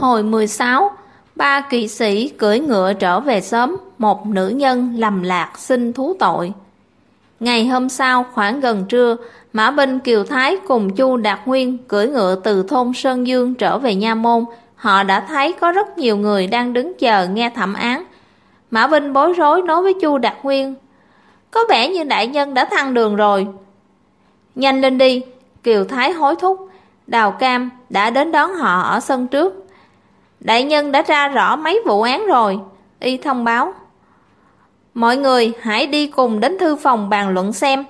Hồi 16, ba kỵ sĩ cưỡi ngựa trở về sớm, một nữ nhân lầm lạc xin thú tội. Ngày hôm sau khoảng gần trưa, Mã Binh Kiều Thái cùng Chu Đạt Nguyên cưỡi ngựa từ thôn Sơn Dương trở về Nha Môn. Họ đã thấy có rất nhiều người đang đứng chờ nghe thẩm án. Mã Vinh bối rối nói với Chu Đạt Nguyên Có vẻ như đại nhân đã thăng đường rồi Nhanh lên đi Kiều Thái hối thúc Đào Cam đã đến đón họ ở sân trước Đại nhân đã ra rõ mấy vụ án rồi. Y thông báo. Mọi người, hãy đi cùng đến thư phòng bàn luận xem.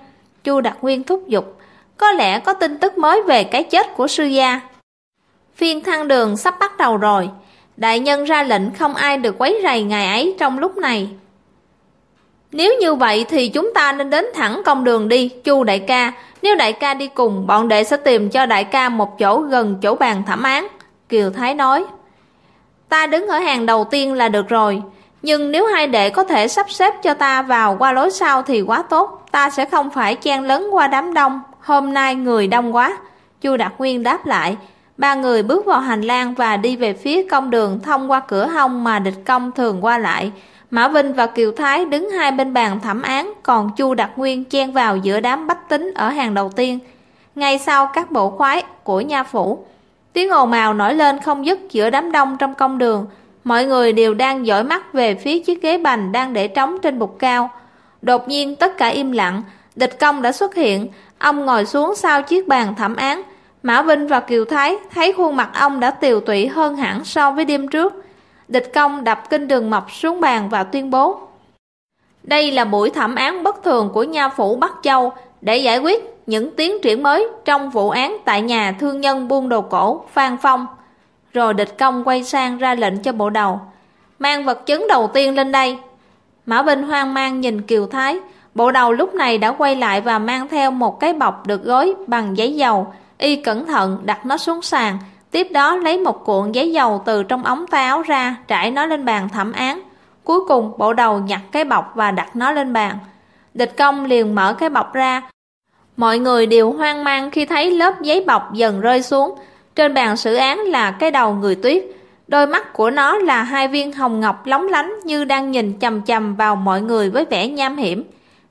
Chu đặc Nguyên thúc giục. Có lẽ có tin tức mới về cái chết của sư gia. Phiên thăng đường sắp bắt đầu rồi. Đại nhân ra lệnh không ai được quấy rầy ngày ấy trong lúc này. Nếu như vậy thì chúng ta nên đến thẳng công đường đi, Chu đại ca. Nếu đại ca đi cùng, Bọn đệ sẽ tìm cho đại ca một chỗ gần chỗ bàn thẩm án. Kiều Thái nói. Ta đứng ở hàng đầu tiên là được rồi Nhưng nếu hai đệ có thể sắp xếp cho ta vào qua lối sau thì quá tốt Ta sẽ không phải chen lấn qua đám đông Hôm nay người đông quá Chu Đạt Nguyên đáp lại Ba người bước vào hành lang và đi về phía công đường thông qua cửa hông mà địch công thường qua lại. Mã Vinh và Kiều Thái đứng hai bên bàn thẩm án, còn Chu Đạt Nguyên chen vào giữa đám bách tính ở hàng đầu tiên. Ngay sau các bộ khoái của nha phủ, tiếng ồn ào nổi lên không dứt giữa đám đông trong công đường. Mọi người đều đang dõi mắt về phía chiếc ghế bành đang để trống trên bục cao. Đột nhiên tất cả im lặng, địch công đã xuất hiện, ông ngồi xuống sau chiếc bàn thẩm án, Mã Vinh và Kiều Thái thấy khuôn mặt ông đã tiều tụy hơn hẳn so với đêm trước. Địch công đập kinh đường mập xuống bàn và tuyên bố. Đây là buổi thẩm án bất thường của nha phủ Bắc Châu để giải quyết những tiến triển mới trong vụ án tại nhà thương nhân buôn đồ cổ Phan Phong. Rồi địch công quay sang ra lệnh cho bộ đầu. Mang vật chứng đầu tiên lên đây. Mã Vinh hoang mang nhìn Kiều Thái. Bộ đầu lúc này đã quay lại và mang theo một cái bọc được gói bằng giấy dầu Y cẩn thận đặt nó xuống sàn, tiếp đó lấy một cuộn giấy dầu từ trong ống tay áo ra, trải nó lên bàn thẩm án. Cuối cùng bộ đầu nhặt cái bọc và đặt nó lên bàn. Địch công liền mở cái bọc ra. Mọi người đều hoang mang khi thấy lớp giấy bọc dần rơi xuống. Trên bàn xử án là cái đầu người tuyết. Đôi mắt của nó là hai viên hồng ngọc lóng lánh như đang nhìn chầm chầm vào mọi người với vẻ nham hiểm.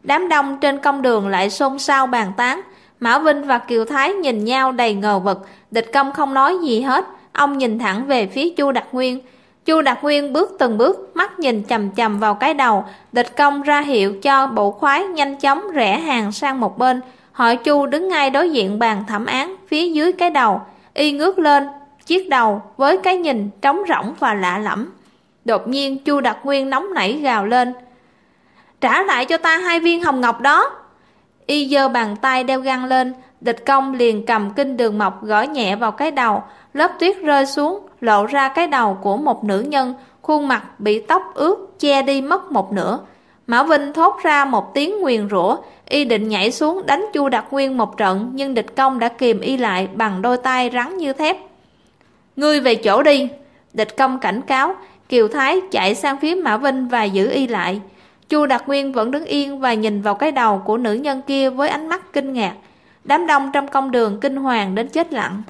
Đám đông trên công đường lại xôn xao bàn tán. Mã Vinh và Kiều Thái nhìn nhau đầy ngờ vực, địch công không nói gì hết, ông nhìn thẳng về phía Chu Đạt Nguyên. Chu Đạt Nguyên bước từng bước, mắt nhìn chầm chầm vào cái đầu, địch công ra hiệu cho bộ khoái nhanh chóng rẽ hàng sang một bên. Họ Chu đứng ngay đối diện bàn thẩm án, phía dưới cái đầu, y ngước lên, chiếc đầu với cái nhìn trống rỗng và lạ lẫm. Đột nhiên Chu đặc Nguyên nóng nảy gào lên. Trả lại cho ta hai viên hồng ngọc đó y giơ bàn tay đeo găng lên địch công liền cầm kinh đường mọc gõ nhẹ vào cái đầu lớp tuyết rơi xuống lộ ra cái đầu của một nữ nhân khuôn mặt bị tóc ướt che đi mất một nửa mã vinh thốt ra một tiếng nguyền rủa y định nhảy xuống đánh chu đạt nguyên một trận nhưng địch công đã kìm y lại bằng đôi tay rắn như thép ngươi về chỗ đi địch công cảnh cáo kiều thái chạy sang phía mã vinh và giữ y lại Chu Đạt Nguyên vẫn đứng yên và nhìn vào cái đầu của nữ nhân kia với ánh mắt kinh ngạc. Đám đông trong công đường kinh hoàng đến chết lặng.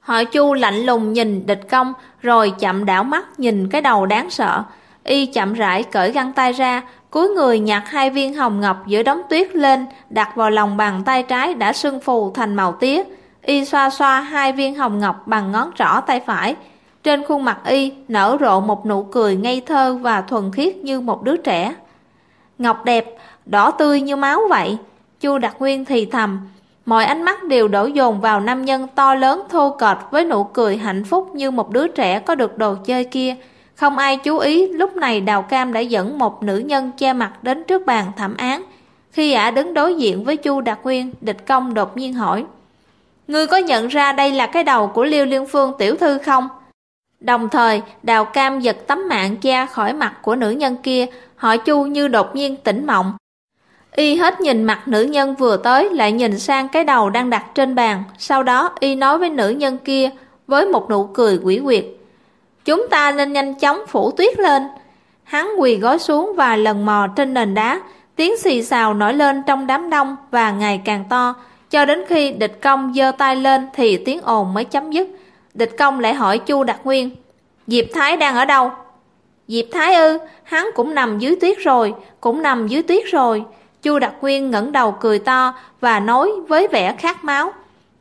Họ Chu lạnh lùng nhìn địch công rồi chậm đảo mắt nhìn cái đầu đáng sợ. Y chậm rãi cởi găng tay ra, cuối người nhặt hai viên hồng ngọc giữa đống tuyết lên, đặt vào lòng bàn tay trái đã sưng phù thành màu tía. Y xoa xoa hai viên hồng ngọc bằng ngón trỏ tay phải. Trên khuôn mặt Y nở rộ một nụ cười ngây thơ và thuần khiết như một đứa trẻ. Ngọc đẹp, đỏ tươi như máu vậy. Chu đặc Nguyên thì thầm. Mọi ánh mắt đều đổ dồn vào nam nhân to lớn thô kệch với nụ cười hạnh phúc như một đứa trẻ có được đồ chơi kia. Không ai chú ý lúc này Đào Cam đã dẫn một nữ nhân che mặt đến trước bàn thẩm án. Khi ả đứng đối diện với Chu Đạt Nguyên, địch công đột nhiên hỏi. Ngươi có nhận ra đây là cái đầu của Liêu Liên Phương tiểu thư không? Đồng thời, Đào Cam giật tấm mạng che khỏi mặt của nữ nhân kia, họ chu như đột nhiên tỉnh mộng. Y hết nhìn mặt nữ nhân vừa tới lại nhìn sang cái đầu đang đặt trên bàn, sau đó Y nói với nữ nhân kia với một nụ cười quỷ quyệt. Chúng ta nên nhanh chóng phủ tuyết lên. Hắn quỳ gối xuống và lần mò trên nền đá, tiếng xì xào nổi lên trong đám đông và ngày càng to, cho đến khi địch công giơ tay lên thì tiếng ồn mới chấm dứt. Địch công lại hỏi Chu Đạt Nguyên, Diệp Thái đang ở đâu? Diệp Thái ư, hắn cũng nằm dưới tuyết rồi, cũng nằm dưới tuyết rồi. Chu Đạt Nguyên ngẩng đầu cười to và nói với vẻ khát máu.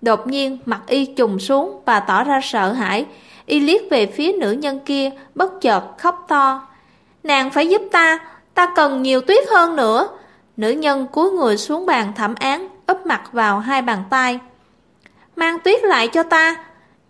Đột nhiên mặt y trùng xuống và tỏ ra sợ hãi. Y liếc về phía nữ nhân kia, bất chợt khóc to. Nàng phải giúp ta, ta cần nhiều tuyết hơn nữa. Nữ nhân cúi người xuống bàn thẩm án, ấp mặt vào hai bàn tay. Mang tuyết lại cho ta.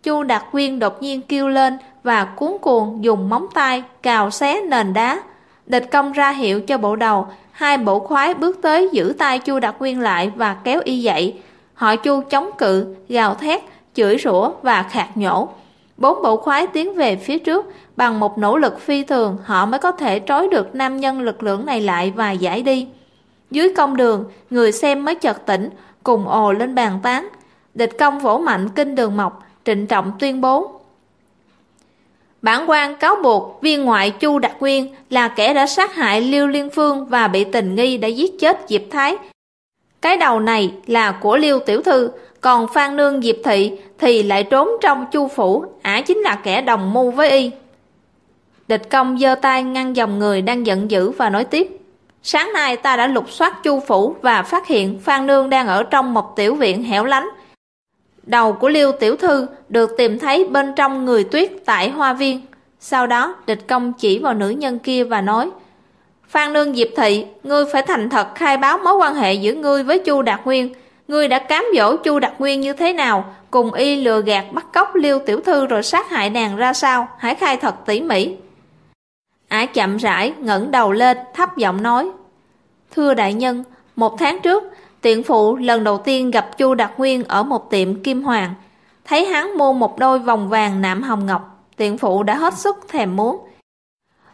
Chu Đạt Quyên đột nhiên kêu lên và cuốn cuồng dùng móng tay cào xé nền đá. Địch công ra hiệu cho bộ đầu, hai bộ khoái bước tới giữ tay Chu Đạt Quyên lại và kéo y dậy. Họ Chu chống cự, gào thét, chửi rủa và khạc nhổ. Bốn bộ khoái tiến về phía trước, bằng một nỗ lực phi thường họ mới có thể trói được nam nhân lực lượng này lại và giải đi. Dưới công đường, người xem mới chợt tỉnh, cùng ồ lên bàn tán. Địch công vỗ mạnh kinh đường mọc, trịnh trọng tuyên bố. Bản quan cáo buộc viên ngoại Chu Đạt Nguyên là kẻ đã sát hại Liêu Liên Phương và bị tình nghi đã giết chết Diệp Thái. Cái đầu này là của Liêu Tiểu Thư, còn Phan Nương Diệp Thị thì lại trốn trong chu phủ, ả chính là kẻ đồng mưu với y. Địch công giơ tay ngăn dòng người đang giận dữ và nói tiếp. Sáng nay ta đã lục soát chu phủ và phát hiện Phan Nương đang ở trong một tiểu viện hẻo lánh. Đầu của Liêu Tiểu Thư được tìm thấy bên trong người tuyết tại hoa viên. Sau đó địch công chỉ vào nữ nhân kia và nói Phan Nương Diệp Thị, ngươi phải thành thật khai báo mối quan hệ giữa ngươi với Chu Đạt Nguyên. Ngươi đã cám dỗ Chu Đạt Nguyên như thế nào, cùng y lừa gạt bắt cóc Liêu Tiểu Thư rồi sát hại nàng ra sao, hãy khai thật tỉ mỉ. Ả chậm rãi ngẩng đầu lên, thấp giọng nói Thưa đại nhân, một tháng trước, tiện phụ lần đầu tiên gặp Chu Đạt Nguyên ở một tiệm kim hoàng. Thấy hắn mua một đôi vòng vàng nạm hồng ngọc, tiện phụ đã hết sức thèm muốn.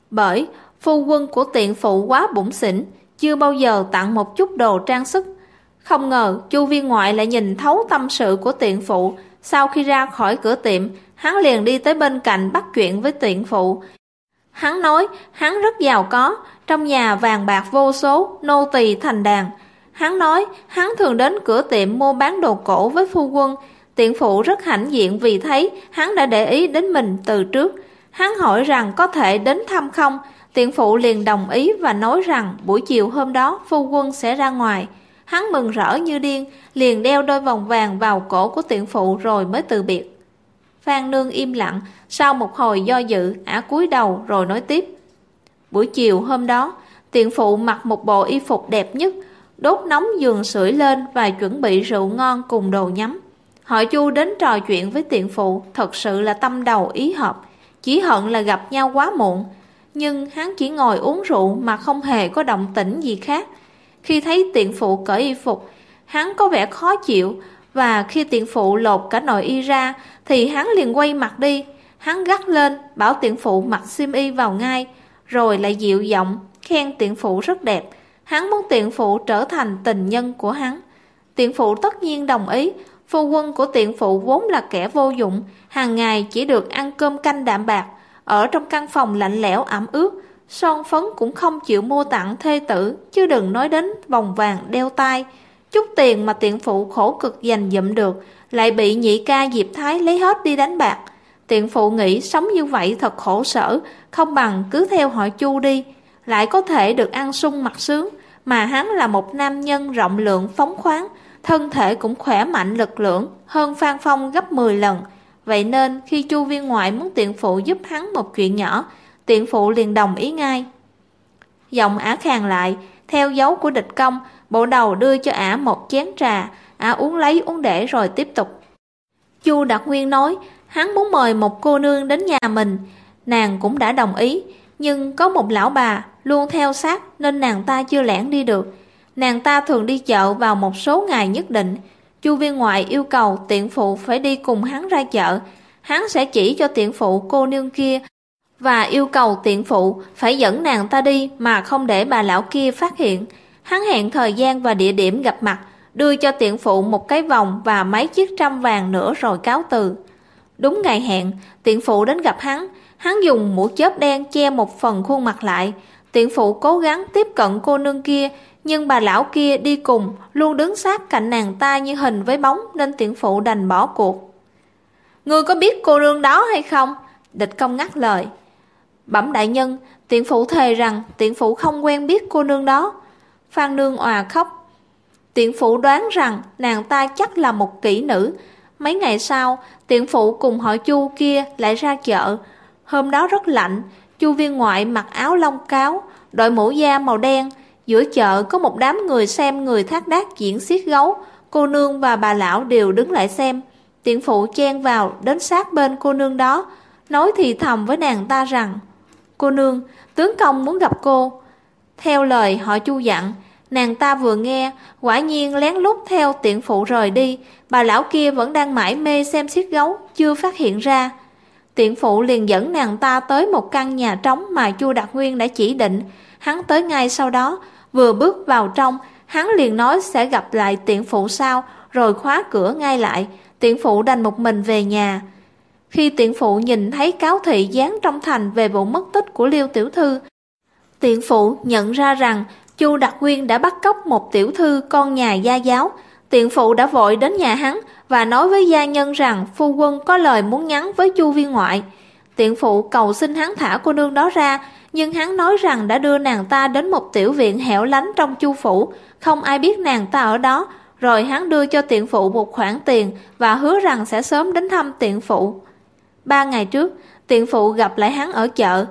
Bởi phu quân của tiện phụ quá bụng xỉn, chưa bao giờ tặng một chút đồ trang sức. Không ngờ chu viên ngoại lại nhìn thấu tâm sự của tiện phụ. Sau khi ra khỏi cửa tiệm, hắn liền đi tới bên cạnh bắt chuyện với tiện phụ. Hắn nói hắn rất giàu có, trong nhà vàng bạc vô số, nô tỳ thành đàn. Hắn nói hắn thường đến cửa tiệm mua bán đồ cổ với phu quân. Tiện phụ rất hãnh diện vì thấy hắn đã để ý đến mình từ trước. Hắn hỏi rằng có thể đến thăm không? Tiện phụ liền đồng ý và nói rằng buổi chiều hôm đó phu quân sẽ ra ngoài. Hắn mừng rỡ như điên, liền đeo đôi vòng vàng vào cổ của tiện phụ rồi mới từ biệt. Phan Nương im lặng, sau một hồi do dự, ả cúi đầu rồi nói tiếp. Buổi chiều hôm đó, tiện phụ mặc một bộ y phục đẹp nhất, đốt nóng giường sưởi lên và chuẩn bị rượu ngon cùng đồ nhắm. Họ chu đến trò chuyện với tiện phụ, thật sự là tâm đầu ý hợp, chỉ hận là gặp nhau quá muộn. Nhưng hắn chỉ ngồi uống rượu mà không hề có động tĩnh gì khác. Khi thấy tiện phụ cởi y phục, hắn có vẻ khó chịu, và khi tiện phụ lột cả nội y ra thì hắn liền quay mặt đi. Hắn gắt lên, bảo tiện phụ mặc xiêm y vào ngay, rồi lại dịu giọng, khen tiện phụ rất đẹp. Hắn muốn tiện phụ trở thành tình nhân của hắn. Tiện phụ tất nhiên đồng ý, phu quân của tiện phụ vốn là kẻ vô dụng, hàng ngày chỉ được ăn cơm canh đạm bạc, ở trong căn phòng lạnh lẽo ẩm ướt, son phấn cũng không chịu mua tặng thê tử, chứ đừng nói đến vòng vàng đeo tay. Chút tiền mà tiện phụ khổ cực dành dụm được, lại bị nhị ca Diệp Thái lấy hết đi đánh bạc. Tiện phụ nghĩ sống như vậy thật khổ sở, không bằng cứ theo họ chu đi, lại có thể được ăn sung mặc sướng, mà hắn là một nam nhân rộng lượng phóng khoáng, thân thể cũng khỏe mạnh lực lượng, hơn Phan Phong gấp 10 lần. Vậy nên khi chu viên ngoại muốn tiện phụ giúp hắn một chuyện nhỏ, tiện phụ liền đồng ý ngay. Giọng ả khàn lại, theo dấu của địch công, bộ đầu đưa cho ả một chén trà, ả uống lấy uống để rồi tiếp tục. Chu Đạt Nguyên nói, hắn muốn mời một cô nương đến nhà mình, nàng cũng đã đồng ý, nhưng có một lão bà luôn theo sát nên nàng ta chưa lẻn đi được. Nàng ta thường đi chợ vào một số ngày nhất định. Chu viên ngoại yêu cầu tiện phụ phải đi cùng hắn ra chợ. Hắn sẽ chỉ cho tiện phụ cô nương kia và yêu cầu tiện phụ phải dẫn nàng ta đi mà không để bà lão kia phát hiện. Hắn hẹn thời gian và địa điểm gặp mặt, đưa cho tiện phụ một cái vòng và mấy chiếc trăm vàng nữa rồi cáo từ. Đúng ngày hẹn, tiện phụ đến gặp hắn, hắn dùng mũ chớp đen che một phần khuôn mặt lại. Tiện phụ cố gắng tiếp cận cô nương kia, nhưng bà lão kia đi cùng, luôn đứng sát cạnh nàng ta như hình với bóng nên tiện phụ đành bỏ cuộc. Ngươi có biết cô nương đó hay không? Địch công ngắt lời. Bẩm đại nhân, tiện phụ thề rằng tiện phụ không quen biết cô nương đó. Phan nương òa khóc. Tiện phụ đoán rằng nàng ta chắc là một kỹ nữ. Mấy ngày sau, tiện phụ cùng họ chu kia lại ra chợ. Hôm đó rất lạnh, chu viên ngoại mặc áo lông cáo, đội mũ da màu đen. Giữa chợ có một đám người xem người thác đác diễn xiết gấu. Cô nương và bà lão đều đứng lại xem. Tiện phụ chen vào đến sát bên cô nương đó, nói thì thầm với nàng ta rằng Cô nương, tướng công muốn gặp cô. Theo lời họ chu dặn, nàng ta vừa nghe, quả nhiên lén lút theo tiện phụ rời đi, bà lão kia vẫn đang mải mê xem xiết gấu, chưa phát hiện ra. Tiện phụ liền dẫn nàng ta tới một căn nhà trống mà chu Đạt Nguyên đã chỉ định. Hắn tới ngay sau đó, vừa bước vào trong, hắn liền nói sẽ gặp lại tiện phụ sau, rồi khóa cửa ngay lại. Tiện phụ đành một mình về nhà. Khi tiện phụ nhìn thấy cáo thị dán trong thành về vụ mất tích của Liêu Tiểu Thư, tiện phụ nhận ra rằng Chu Đặc Nguyên đã bắt cóc một tiểu thư con nhà gia giáo. Tiện phụ đã vội đến nhà hắn và nói với gia nhân rằng phu quân có lời muốn nhắn với Chu viên ngoại. Tiện phụ cầu xin hắn thả cô nương đó ra, nhưng hắn nói rằng đã đưa nàng ta đến một tiểu viện hẻo lánh trong Chu phủ, không ai biết nàng ta ở đó, rồi hắn đưa cho tiện phụ một khoản tiền và hứa rằng sẽ sớm đến thăm tiện phụ. Ba ngày trước, tiện phụ gặp lại hắn ở chợ.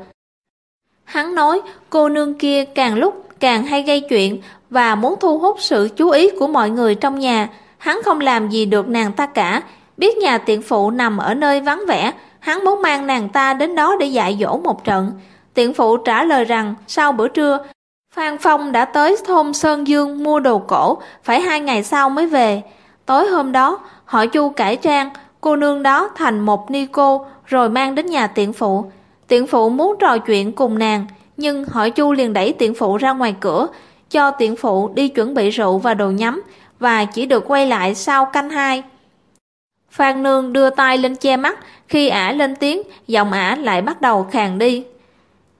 Hắn nói cô nương kia càng lúc càng hay gây chuyện và muốn thu hút sự chú ý của mọi người trong nhà. Hắn không làm gì được nàng ta cả. Biết nhà tiện phụ nằm ở nơi vắng vẻ, hắn muốn mang nàng ta đến đó để dạy dỗ một trận. Tiện phụ trả lời rằng sau bữa trưa, Phan Phong đã tới thôn Sơn Dương mua đồ cổ, phải hai ngày sau mới về. Tối hôm đó, họ chu cải trang, cô nương đó thành một ni cô rồi mang đến nhà tiện phụ. Tiện phụ muốn trò chuyện cùng nàng, nhưng hỏi chu liền đẩy tiện phụ ra ngoài cửa, cho tiện phụ đi chuẩn bị rượu và đồ nhắm, và chỉ được quay lại sau canh hai. Phan Nương đưa tay lên che mắt, khi ả lên tiếng, giọng ả lại bắt đầu khàn đi.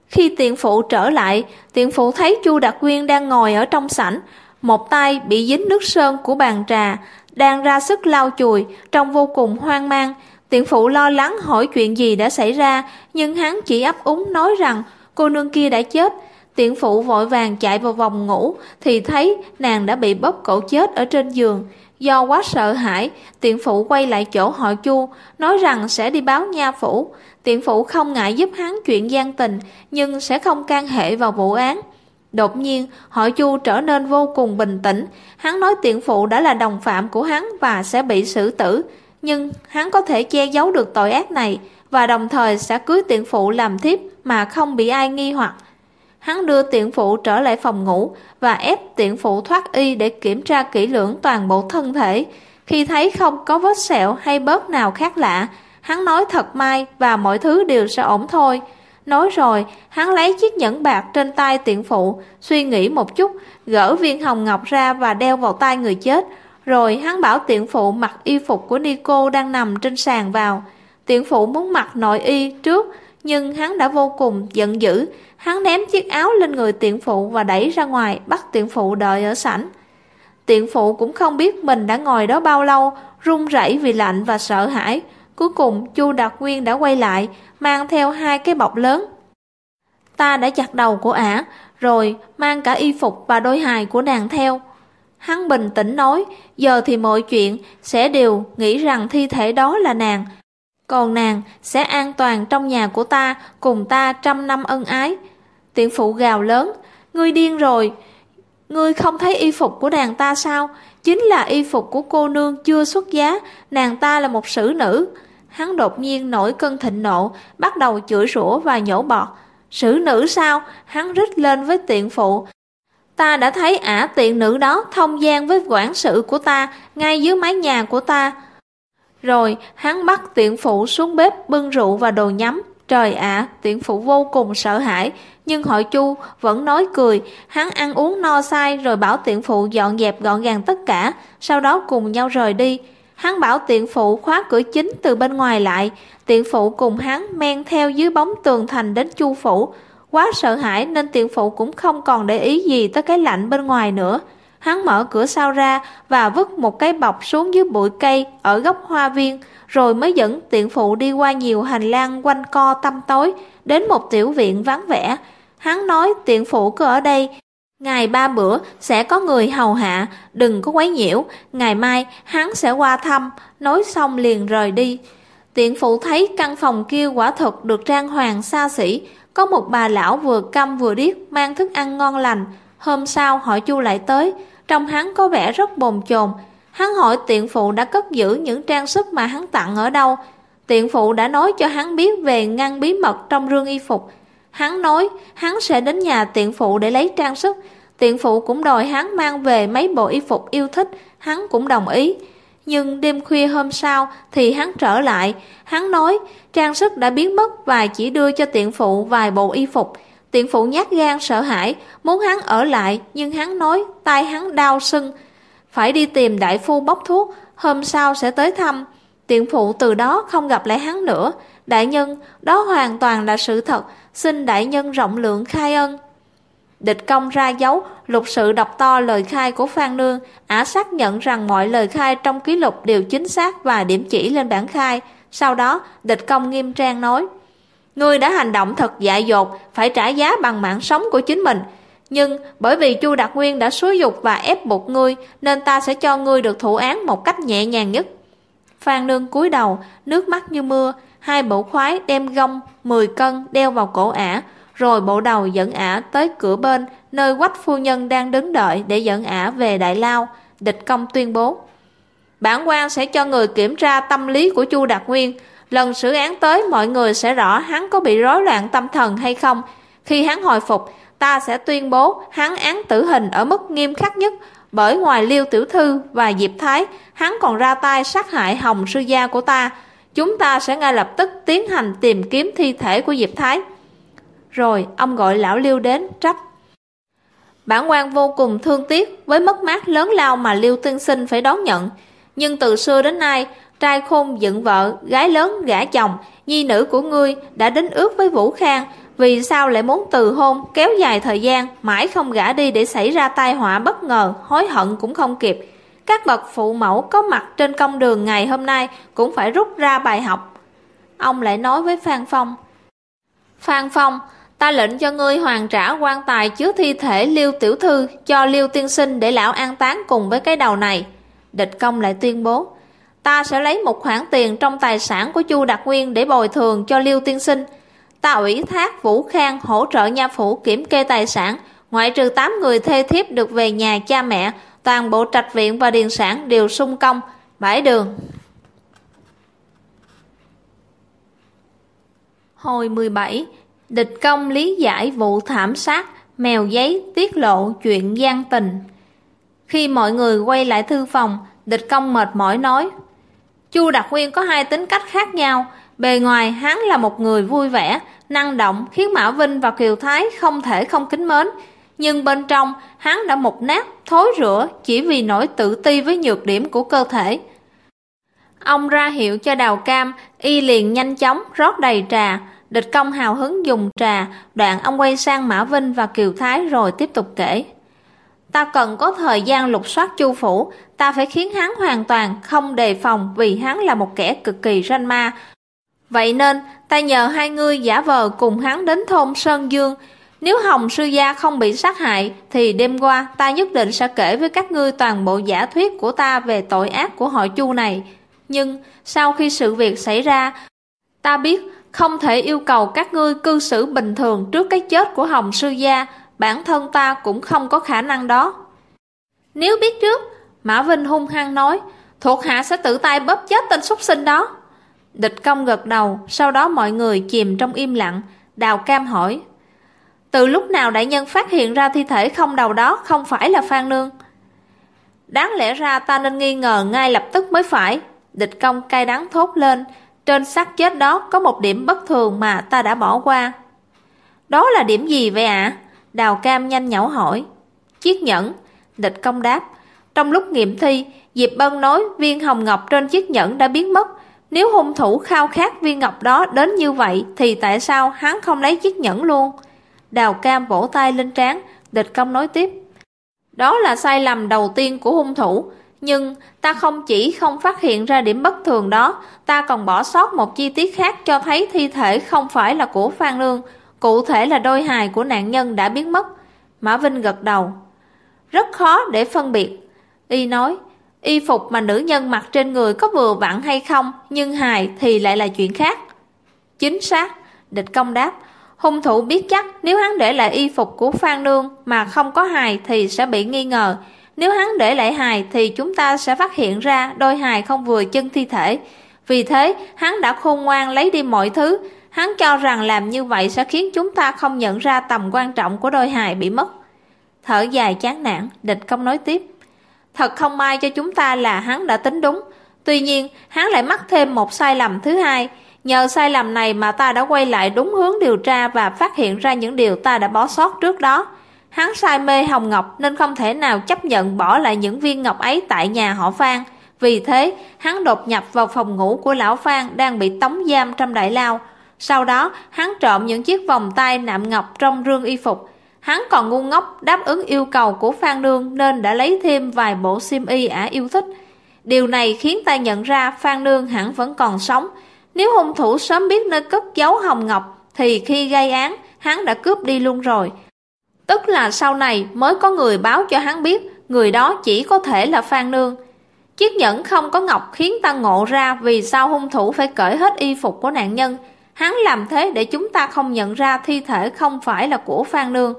Khi tiện phụ trở lại, tiện phụ thấy Chu Đạt Quyên đang ngồi ở trong sảnh, một tay bị dính nước sơn của bàn trà, đang ra sức lau chùi, trông vô cùng hoang mang. Tiện phụ lo lắng hỏi chuyện gì đã xảy ra, nhưng hắn chỉ ấp úng nói rằng cô nương kia đã chết. Tiện phụ vội vàng chạy vào vòng ngủ, thì thấy nàng đã bị bóp cổ chết ở trên giường. Do quá sợ hãi, tiện phụ quay lại chỗ họ chu, nói rằng sẽ đi báo nha phủ. Tiện phụ không ngại giúp hắn chuyện gian tình, nhưng sẽ không can hệ vào vụ án. Đột nhiên, họ chu trở nên vô cùng bình tĩnh. Hắn nói tiện phụ đã là đồng phạm của hắn và sẽ bị xử tử. Nhưng hắn có thể che giấu được tội ác này và đồng thời sẽ cưới tiện phụ làm thiếp mà không bị ai nghi hoặc. Hắn đưa tiện phụ trở lại phòng ngủ và ép tiện phụ thoát y để kiểm tra kỹ lưỡng toàn bộ thân thể. Khi thấy không có vết sẹo hay bớt nào khác lạ, hắn nói thật may và mọi thứ đều sẽ ổn thôi. Nói rồi, hắn lấy chiếc nhẫn bạc trên tay tiện phụ, suy nghĩ một chút, gỡ viên hồng ngọc ra và đeo vào tay người chết. Rồi hắn bảo tiện phụ mặc y phục của Nico đang nằm trên sàn vào. Tiện phụ muốn mặc nội y trước, nhưng hắn đã vô cùng giận dữ. Hắn ném chiếc áo lên người tiện phụ và đẩy ra ngoài, bắt tiện phụ đợi ở sảnh. Tiện phụ cũng không biết mình đã ngồi đó bao lâu, run rẩy vì lạnh và sợ hãi. Cuối cùng Chu Đạt Nguyên đã quay lại, mang theo hai cái bọc lớn. Ta đã chặt đầu của ả, rồi mang cả y phục và đôi hài của nàng theo. Hắn bình tĩnh nói, giờ thì mọi chuyện sẽ đều nghĩ rằng thi thể đó là nàng. Còn nàng sẽ an toàn trong nhà của ta, cùng ta trăm năm ân ái. Tiện phụ gào lớn, ngươi điên rồi, ngươi không thấy y phục của nàng ta sao? Chính là y phục của cô nương chưa xuất giá, nàng ta là một sử nữ. Hắn đột nhiên nổi cơn thịnh nộ, bắt đầu chửi rủa và nhổ bọt. Sử nữ sao? Hắn rít lên với tiện phụ. Ta đã thấy ả tiện nữ đó thông gian với quản sự của ta, ngay dưới mái nhà của ta. Rồi hắn bắt tiện phụ xuống bếp bưng rượu và đồ nhắm. Trời ạ, tiện phụ vô cùng sợ hãi, nhưng hội chu vẫn nói cười. Hắn ăn uống no say rồi bảo tiện phụ dọn dẹp gọn gàng tất cả, sau đó cùng nhau rời đi. Hắn bảo tiện phụ khóa cửa chính từ bên ngoài lại, tiện phụ cùng hắn men theo dưới bóng tường thành đến chu phủ. Quá sợ hãi nên tiện phụ cũng không còn để ý gì tới cái lạnh bên ngoài nữa. Hắn mở cửa sau ra và vứt một cái bọc xuống dưới bụi cây ở góc hoa viên, rồi mới dẫn tiện phụ đi qua nhiều hành lang quanh co tăm tối, đến một tiểu viện vắng vẻ. Hắn nói tiện phụ cứ ở đây, ngày ba bữa sẽ có người hầu hạ, đừng có quấy nhiễu, ngày mai hắn sẽ qua thăm, nói xong liền rời đi. Tiện phụ thấy căn phòng kia quả thật được trang hoàng xa xỉ, có một bà lão vừa câm vừa điếc mang thức ăn ngon lành. Hôm sau họ chu lại tới, trong hắn có vẻ rất bồn chồn. Hắn hỏi tiện phụ đã cất giữ những trang sức mà hắn tặng ở đâu. Tiện phụ đã nói cho hắn biết về ngăn bí mật trong rương y phục. Hắn nói hắn sẽ đến nhà tiện phụ để lấy trang sức. Tiện phụ cũng đòi hắn mang về mấy bộ y phục yêu thích, hắn cũng đồng ý. Nhưng đêm khuya hôm sau thì hắn trở lại, hắn nói trang sức đã biến mất và chỉ đưa cho tiện phụ vài bộ y phục. Tiện phụ nhát gan sợ hãi, muốn hắn ở lại nhưng hắn nói tay hắn đau sưng. Phải đi tìm đại phu bốc thuốc, hôm sau sẽ tới thăm. Tiện phụ từ đó không gặp lại hắn nữa. Đại nhân, đó hoàn toàn là sự thật, xin đại nhân rộng lượng khai ân. Địch công ra dấu, lục sự đọc to lời khai của Phan Nương, ả xác nhận rằng mọi lời khai trong ký lục đều chính xác và điểm chỉ lên bản khai. Sau đó, địch công nghiêm trang nói, Ngươi đã hành động thật dại dột, phải trả giá bằng mạng sống của chính mình. Nhưng bởi vì Chu Đạt Nguyên đã xúi dục và ép buộc ngươi, nên ta sẽ cho ngươi được thụ án một cách nhẹ nhàng nhất. Phan Nương cúi đầu, nước mắt như mưa, hai bộ khoái đem gông 10 cân đeo vào cổ ả, rồi bộ đầu dẫn ả tới cửa bên, nơi quách phu nhân đang đứng đợi để dẫn ả về Đại Lao. Địch công tuyên bố. Bản quan sẽ cho người kiểm tra tâm lý của Chu Đạt Nguyên. Lần xử án tới mọi người sẽ rõ hắn có bị rối loạn tâm thần hay không. Khi hắn hồi phục, ta sẽ tuyên bố hắn án tử hình ở mức nghiêm khắc nhất. Bởi ngoài Liêu Tiểu Thư và Diệp Thái, hắn còn ra tay sát hại Hồng Sư Gia của ta. Chúng ta sẽ ngay lập tức tiến hành tìm kiếm thi thể của Diệp Thái. Rồi ông gọi lão Liêu đến trách. Bản quan vô cùng thương tiếc với mất mát lớn lao mà Liêu Tiên Sinh phải đón nhận. Nhưng từ xưa đến nay, trai khôn dựng vợ, gái lớn gả chồng, nhi nữ của ngươi đã đến ước với Vũ Khang, vì sao lại muốn từ hôn, kéo dài thời gian, mãi không gả đi để xảy ra tai họa bất ngờ, hối hận cũng không kịp. Các bậc phụ mẫu có mặt trên công đường ngày hôm nay cũng phải rút ra bài học. Ông lại nói với Phan Phong. Phan Phong, ta lệnh cho ngươi hoàn trả quan tài chứa thi thể Liêu Tiểu Thư cho Liêu Tiên Sinh để lão an táng cùng với cái đầu này. Địch công lại tuyên bố, ta sẽ lấy một khoản tiền trong tài sản của Chu đặc Nguyên để bồi thường cho Liêu Tiên Sinh. Ta ủy thác Vũ Khang hỗ trợ nha phủ kiểm kê tài sản, ngoại trừ 8 người thê thiếp được về nhà cha mẹ, toàn bộ trạch viện và điền sản đều sung công, bãi đường. Hồi 17, địch công lý giải vụ thảm sát, mèo giấy tiết lộ chuyện gian tình. Khi mọi người quay lại thư phòng, địch công mệt mỏi nói, Chu đặc Nguyên có hai tính cách khác nhau, bề ngoài hắn là một người vui vẻ, năng động khiến Mã Vinh và Kiều Thái không thể không kính mến, nhưng bên trong hắn đã mục nát, thối rữa chỉ vì nỗi tự ti với nhược điểm của cơ thể. Ông ra hiệu cho đào cam, y liền nhanh chóng rót đầy trà, địch công hào hứng dùng trà, đoạn ông quay sang Mã Vinh và Kiều Thái rồi tiếp tục kể. Ta cần có thời gian lục soát chu phủ, ta phải khiến hắn hoàn toàn không đề phòng vì hắn là một kẻ cực kỳ ranh ma. Vậy nên, ta nhờ hai ngươi giả vờ cùng hắn đến thôn Sơn Dương. Nếu Hồng Sư Gia không bị sát hại, thì đêm qua ta nhất định sẽ kể với các ngươi toàn bộ giả thuyết của ta về tội ác của họ chu này. Nhưng, sau khi sự việc xảy ra, ta biết không thể yêu cầu các ngươi cư xử bình thường trước cái chết của Hồng Sư Gia, bản thân ta cũng không có khả năng đó. Nếu biết trước, Mã Vinh hung hăng nói, thuộc hạ sẽ tự tay bóp chết tên súc sinh đó. Địch công gật đầu, sau đó mọi người chìm trong im lặng, đào cam hỏi. Từ lúc nào đại nhân phát hiện ra thi thể không đầu đó không phải là Phan Nương? Đáng lẽ ra ta nên nghi ngờ ngay lập tức mới phải. Địch công cay đắng thốt lên, trên xác chết đó có một điểm bất thường mà ta đã bỏ qua. Đó là điểm gì vậy ạ? Đào Cam nhanh nhảu hỏi. Chiếc nhẫn, địch công đáp. Trong lúc nghiệm thi, Diệp Bân nói viên hồng ngọc trên chiếc nhẫn đã biến mất. Nếu hung thủ khao khát viên ngọc đó đến như vậy thì tại sao hắn không lấy chiếc nhẫn luôn? Đào Cam vỗ tay lên trán, địch công nói tiếp. Đó là sai lầm đầu tiên của hung thủ, nhưng ta không chỉ không phát hiện ra điểm bất thường đó, ta còn bỏ sót một chi tiết khác cho thấy thi thể không phải là của Phan Lương, cụ thể là đôi hài của nạn nhân đã biến mất. Mã Vinh gật đầu. Rất khó để phân biệt. Y nói, y phục mà nữ nhân mặc trên người có vừa vặn hay không, nhưng hài thì lại là chuyện khác. Chính xác, địch công đáp, hung thủ biết chắc nếu hắn để lại y phục của Phan Nương mà không có hài thì sẽ bị nghi ngờ. Nếu hắn để lại hài thì chúng ta sẽ phát hiện ra đôi hài không vừa chân thi thể. Vì thế, hắn đã khôn ngoan lấy đi mọi thứ. Hắn cho rằng làm như vậy sẽ khiến chúng ta không nhận ra tầm quan trọng của đôi hài bị mất. Thở dài chán nản, địch công nói tiếp. Thật không may cho chúng ta là hắn đã tính đúng. Tuy nhiên, hắn lại mắc thêm một sai lầm thứ hai. Nhờ sai lầm này mà ta đã quay lại đúng hướng điều tra và phát hiện ra những điều ta đã bỏ sót trước đó. Hắn sai mê hồng ngọc nên không thể nào chấp nhận bỏ lại những viên ngọc ấy tại nhà họ Phan. Vì thế, hắn đột nhập vào phòng ngủ của lão Phan đang bị tống giam trong đại lao. Sau đó, hắn trộm những chiếc vòng tay nạm ngọc trong rương y phục. Hắn còn ngu ngốc đáp ứng yêu cầu của Phan Nương nên đã lấy thêm vài bộ xiêm y ả yêu thích. Điều này khiến ta nhận ra Phan Nương hẳn vẫn còn sống. Nếu hung thủ sớm biết nơi cất giấu Hồng Ngọc, thì khi gây án, hắn đã cướp đi luôn rồi. Tức là sau này mới có người báo cho hắn biết người đó chỉ có thể là Phan Nương. Chiếc nhẫn không có ngọc khiến ta ngộ ra vì sao hung thủ phải cởi hết y phục của nạn nhân. Hắn làm thế để chúng ta không nhận ra thi thể không phải là của Phan Nương.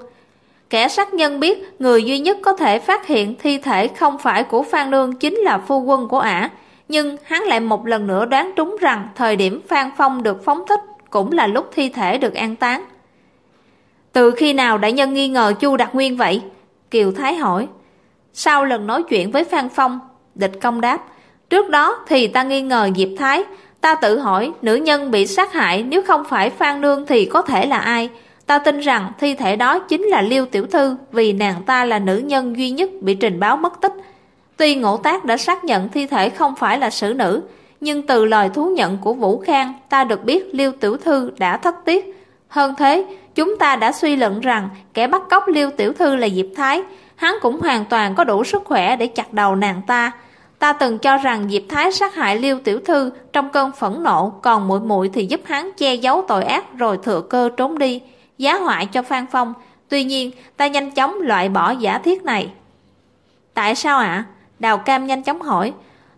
Kẻ sát nhân biết người duy nhất có thể phát hiện thi thể không phải của Phan Nương chính là phu quân của ả. Nhưng hắn lại một lần nữa đoán trúng rằng thời điểm Phan Phong được phóng thích cũng là lúc thi thể được an táng. Từ khi nào đại nhân nghi ngờ Chu Đạt Nguyên vậy? Kiều Thái hỏi. Sau lần nói chuyện với Phan Phong, địch công đáp. Trước đó thì ta nghi ngờ Diệp Thái. Ta tự hỏi nữ nhân bị sát hại nếu không phải Phan Nương thì có thể là ai? Ta tin rằng thi thể đó chính là Liêu Tiểu Thư vì nàng ta là nữ nhân duy nhất bị trình báo mất tích. Tuy ngộ tác đã xác nhận thi thể không phải là xử nữ, nhưng từ lời thú nhận của Vũ Khang ta được biết Liêu Tiểu Thư đã thất tiết. Hơn thế, chúng ta đã suy luận rằng kẻ bắt cóc Liêu Tiểu Thư là Diệp Thái, hắn cũng hoàn toàn có đủ sức khỏe để chặt đầu nàng ta. Ta từng cho rằng Diệp Thái sát hại Liêu Tiểu Thư trong cơn phẫn nộ, còn muội muội thì giúp hắn che giấu tội ác rồi thừa cơ trốn đi giá họa cho Phan Phong. Tuy nhiên, ta nhanh chóng loại bỏ giả thiết này. Tại sao ạ? Đào Cam nhanh chóng hỏi.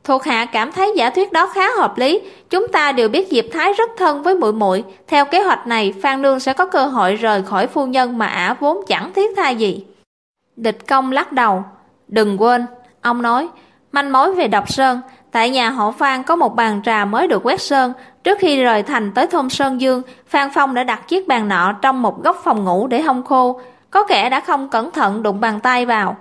Thuộc hạ cảm thấy giả thuyết đó khá hợp lý. Chúng ta đều biết Diệp Thái rất thân với muội muội. Theo kế hoạch này, Phan Nương sẽ có cơ hội rời khỏi phu nhân mà ả vốn chẳng thiết tha gì. Địch công lắc đầu. Đừng quên, ông nói, manh mối về Độc Sơn, tại nhà họ Phan có một bàn trà mới được quét sơn, Trước khi rời thành tới thôn Sơn Dương, Phan Phong đã đặt chiếc bàn nọ trong một góc phòng ngủ để hong khô. Có kẻ đã không cẩn thận đụng bàn tay vào.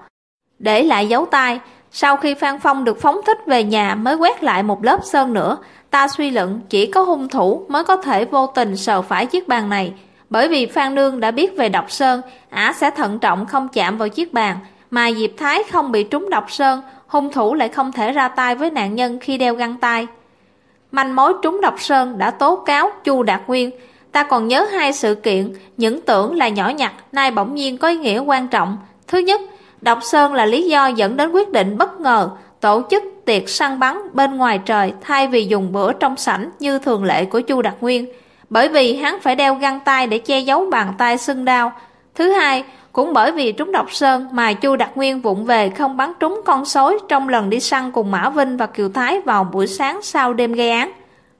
Để lại dấu tay, sau khi Phan Phong được phóng thích về nhà mới quét lại một lớp sơn nữa, ta suy luận chỉ có hung thủ mới có thể vô tình sờ phải chiếc bàn này. Bởi vì Phan Nương đã biết về độc sơn, ả sẽ thận trọng không chạm vào chiếc bàn, mà Diệp Thái không bị trúng độc sơn, hung thủ lại không thể ra tay với nạn nhân khi đeo găng tay. Manh mối trúng độc sơn đã tố cáo chu đạt nguyên. Ta còn nhớ hai sự kiện những tưởng là nhỏ nhặt nay bỗng nhiên có ý nghĩa quan trọng. Thứ nhất độc sơn là lý do dẫn đến quyết định bất ngờ tổ chức tiệc săn bắn bên ngoài trời thay vì dùng bữa trong sảnh như thường lệ của chu đặc nguyên bởi vì hắn phải đeo găng tay để che giấu bàn tay sưng đau thứ hai cũng bởi vì trúng độc sơn mà Chu đặc Nguyên vụng về không bắn trúng con sói trong lần đi săn cùng Mã Vinh và Kiều Thái vào buổi sáng sau đêm gây án.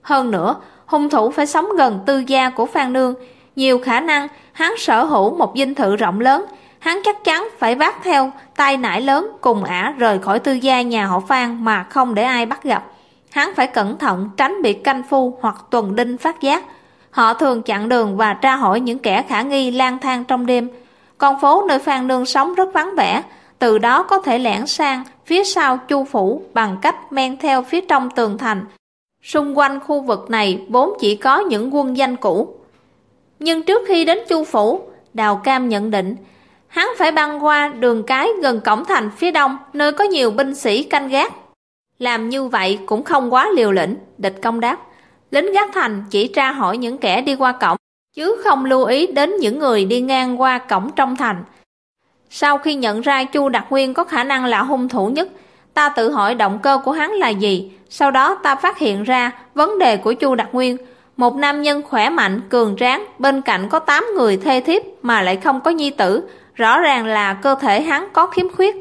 Hơn nữa, hung thủ phải sống gần tư gia của Phan Nương. Nhiều khả năng hắn sở hữu một dinh thự rộng lớn. Hắn chắc chắn phải vác theo tay nải lớn cùng ả rời khỏi tư gia nhà họ Phan mà không để ai bắt gặp. Hắn phải cẩn thận tránh bị canh phu hoặc tuần đinh phát giác. Họ thường chặn đường và tra hỏi những kẻ khả nghi lang thang trong đêm con phố nơi Phan Nương sống rất vắng vẻ, từ đó có thể lẻn sang phía sau chu phủ bằng cách men theo phía trong tường thành. Xung quanh khu vực này vốn chỉ có những quân danh cũ. Nhưng trước khi đến chu phủ, Đào Cam nhận định hắn phải băng qua đường cái gần cổng thành phía đông nơi có nhiều binh sĩ canh gác. Làm như vậy cũng không quá liều lĩnh, địch công đáp. Lính gác thành chỉ tra hỏi những kẻ đi qua cổng chứ không lưu ý đến những người đi ngang qua cổng trong thành. Sau khi nhận ra Chu đặc Nguyên có khả năng là hung thủ nhất, ta tự hỏi động cơ của hắn là gì. Sau đó ta phát hiện ra vấn đề của Chu đặc Nguyên. Một nam nhân khỏe mạnh, cường tráng, bên cạnh có 8 người thê thiếp mà lại không có nhi tử. Rõ ràng là cơ thể hắn có khiếm khuyết.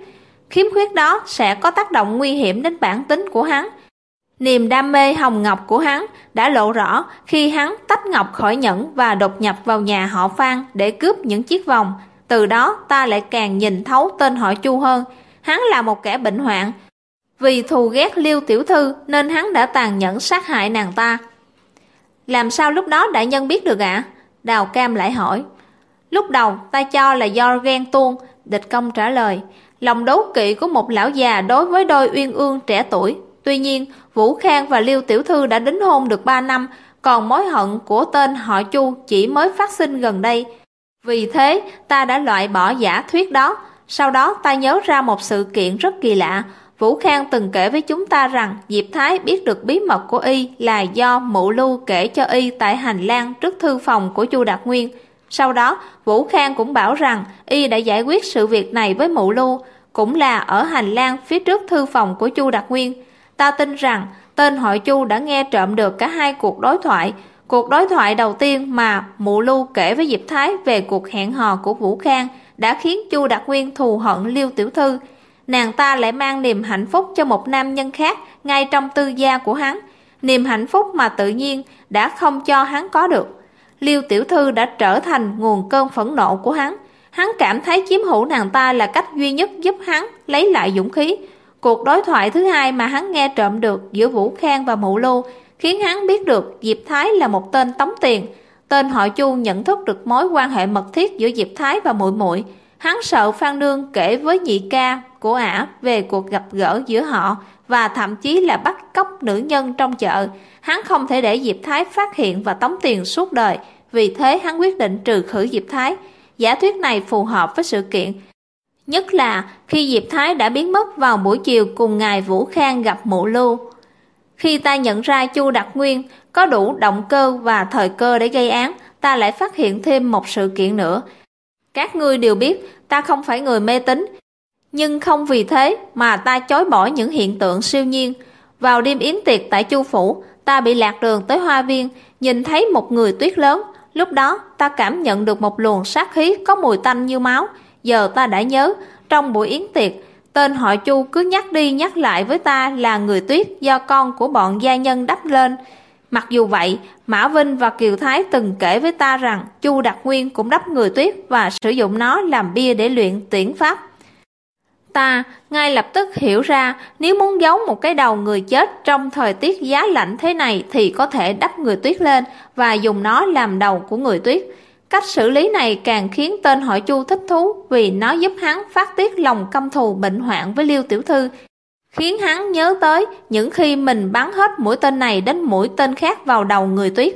Khiếm khuyết đó sẽ có tác động nguy hiểm đến bản tính của hắn. Niềm đam mê hồng ngọc của hắn đã lộ rõ khi hắn tách ngọc khỏi nhẫn và đột nhập vào nhà họ Phan để cướp những chiếc vòng. Từ đó, ta lại càng nhìn thấu tên họ Chu hơn. Hắn là một kẻ bệnh hoạn. Vì thù ghét Liêu Tiểu Thư nên hắn đã tàn nhẫn sát hại nàng ta. Làm sao lúc đó đại nhân biết được ạ? Đào Cam lại hỏi. Lúc đầu ta cho là do ghen tuông, địch công trả lời. Lòng đố kỵ của một lão già đối với đôi uyên ương trẻ tuổi. Tuy nhiên, Vũ Khang và Liêu Tiểu Thư đã đính hôn được 3 năm, còn mối hận của tên họ Chu chỉ mới phát sinh gần đây. Vì thế, ta đã loại bỏ giả thuyết đó. Sau đó ta nhớ ra một sự kiện rất kỳ lạ. Vũ Khang từng kể với chúng ta rằng Diệp Thái biết được bí mật của y là do mụ lưu kể cho y tại hành lang trước thư phòng của Chu Đạt Nguyên. Sau đó, Vũ Khang cũng bảo rằng y đã giải quyết sự việc này với mụ lưu, cũng là ở hành lang phía trước thư phòng của Chu đặc Nguyên. Ta tin rằng tên hội Chu đã nghe trộm được cả hai cuộc đối thoại. Cuộc đối thoại đầu tiên mà mụ lưu kể với Diệp Thái về cuộc hẹn hò của Vũ Khang đã khiến Chu đặc Nguyên thù hận Liêu Tiểu Thư. Nàng ta lại mang niềm hạnh phúc cho một nam nhân khác ngay trong tư gia của hắn. Niềm hạnh phúc mà tự nhiên đã không cho hắn có được. Liêu Tiểu Thư đã trở thành nguồn cơn phẫn nộ của hắn. Hắn cảm thấy chiếm hữu nàng ta là cách duy nhất giúp hắn lấy lại dũng khí. Cuộc đối thoại thứ hai mà hắn nghe trộm được giữa Vũ Khang và Mụ Lưu khiến hắn biết được Diệp Thái là một tên tống tiền. Tên họ Chu nhận thức được mối quan hệ mật thiết giữa Diệp Thái và muội muội. Hắn sợ Phan Nương kể với nhị ca của ả về cuộc gặp gỡ giữa họ và thậm chí là bắt cóc nữ nhân trong chợ. Hắn không thể để Diệp Thái phát hiện và tống tiền suốt đời. Vì thế hắn quyết định trừ khử Diệp Thái. Giả thuyết này phù hợp với sự kiện Nhất là khi Diệp Thái đã biến mất vào buổi chiều cùng ngài Vũ Khang gặp mụ lưu. Khi ta nhận ra Chu Đặc Nguyên có đủ động cơ và thời cơ để gây án, ta lại phát hiện thêm một sự kiện nữa. Các ngươi đều biết ta không phải người mê tín, nhưng không vì thế mà ta chối bỏ những hiện tượng siêu nhiên. Vào đêm yến tiệc tại Chu Phủ, ta bị lạc đường tới hoa viên, nhìn thấy một người tuyết lớn. Lúc đó, ta cảm nhận được một luồng sát khí có mùi tanh như máu, Giờ ta đã nhớ, trong buổi yến tiệc, tên họ Chu cứ nhắc đi nhắc lại với ta là người tuyết do con của bọn gia nhân đắp lên. Mặc dù vậy, Mã Vinh và Kiều Thái từng kể với ta rằng Chu đặc Nguyên cũng đắp người tuyết và sử dụng nó làm bia để luyện tiễn pháp. Ta ngay lập tức hiểu ra nếu muốn giấu một cái đầu người chết trong thời tiết giá lạnh thế này thì có thể đắp người tuyết lên và dùng nó làm đầu của người tuyết. Cách xử lý này càng khiến tên hỏi Chu thích thú vì nó giúp hắn phát tiết lòng căm thù bệnh hoạn với Liêu Tiểu Thư, khiến hắn nhớ tới những khi mình bắn hết mũi tên này đến mũi tên khác vào đầu người tuyết.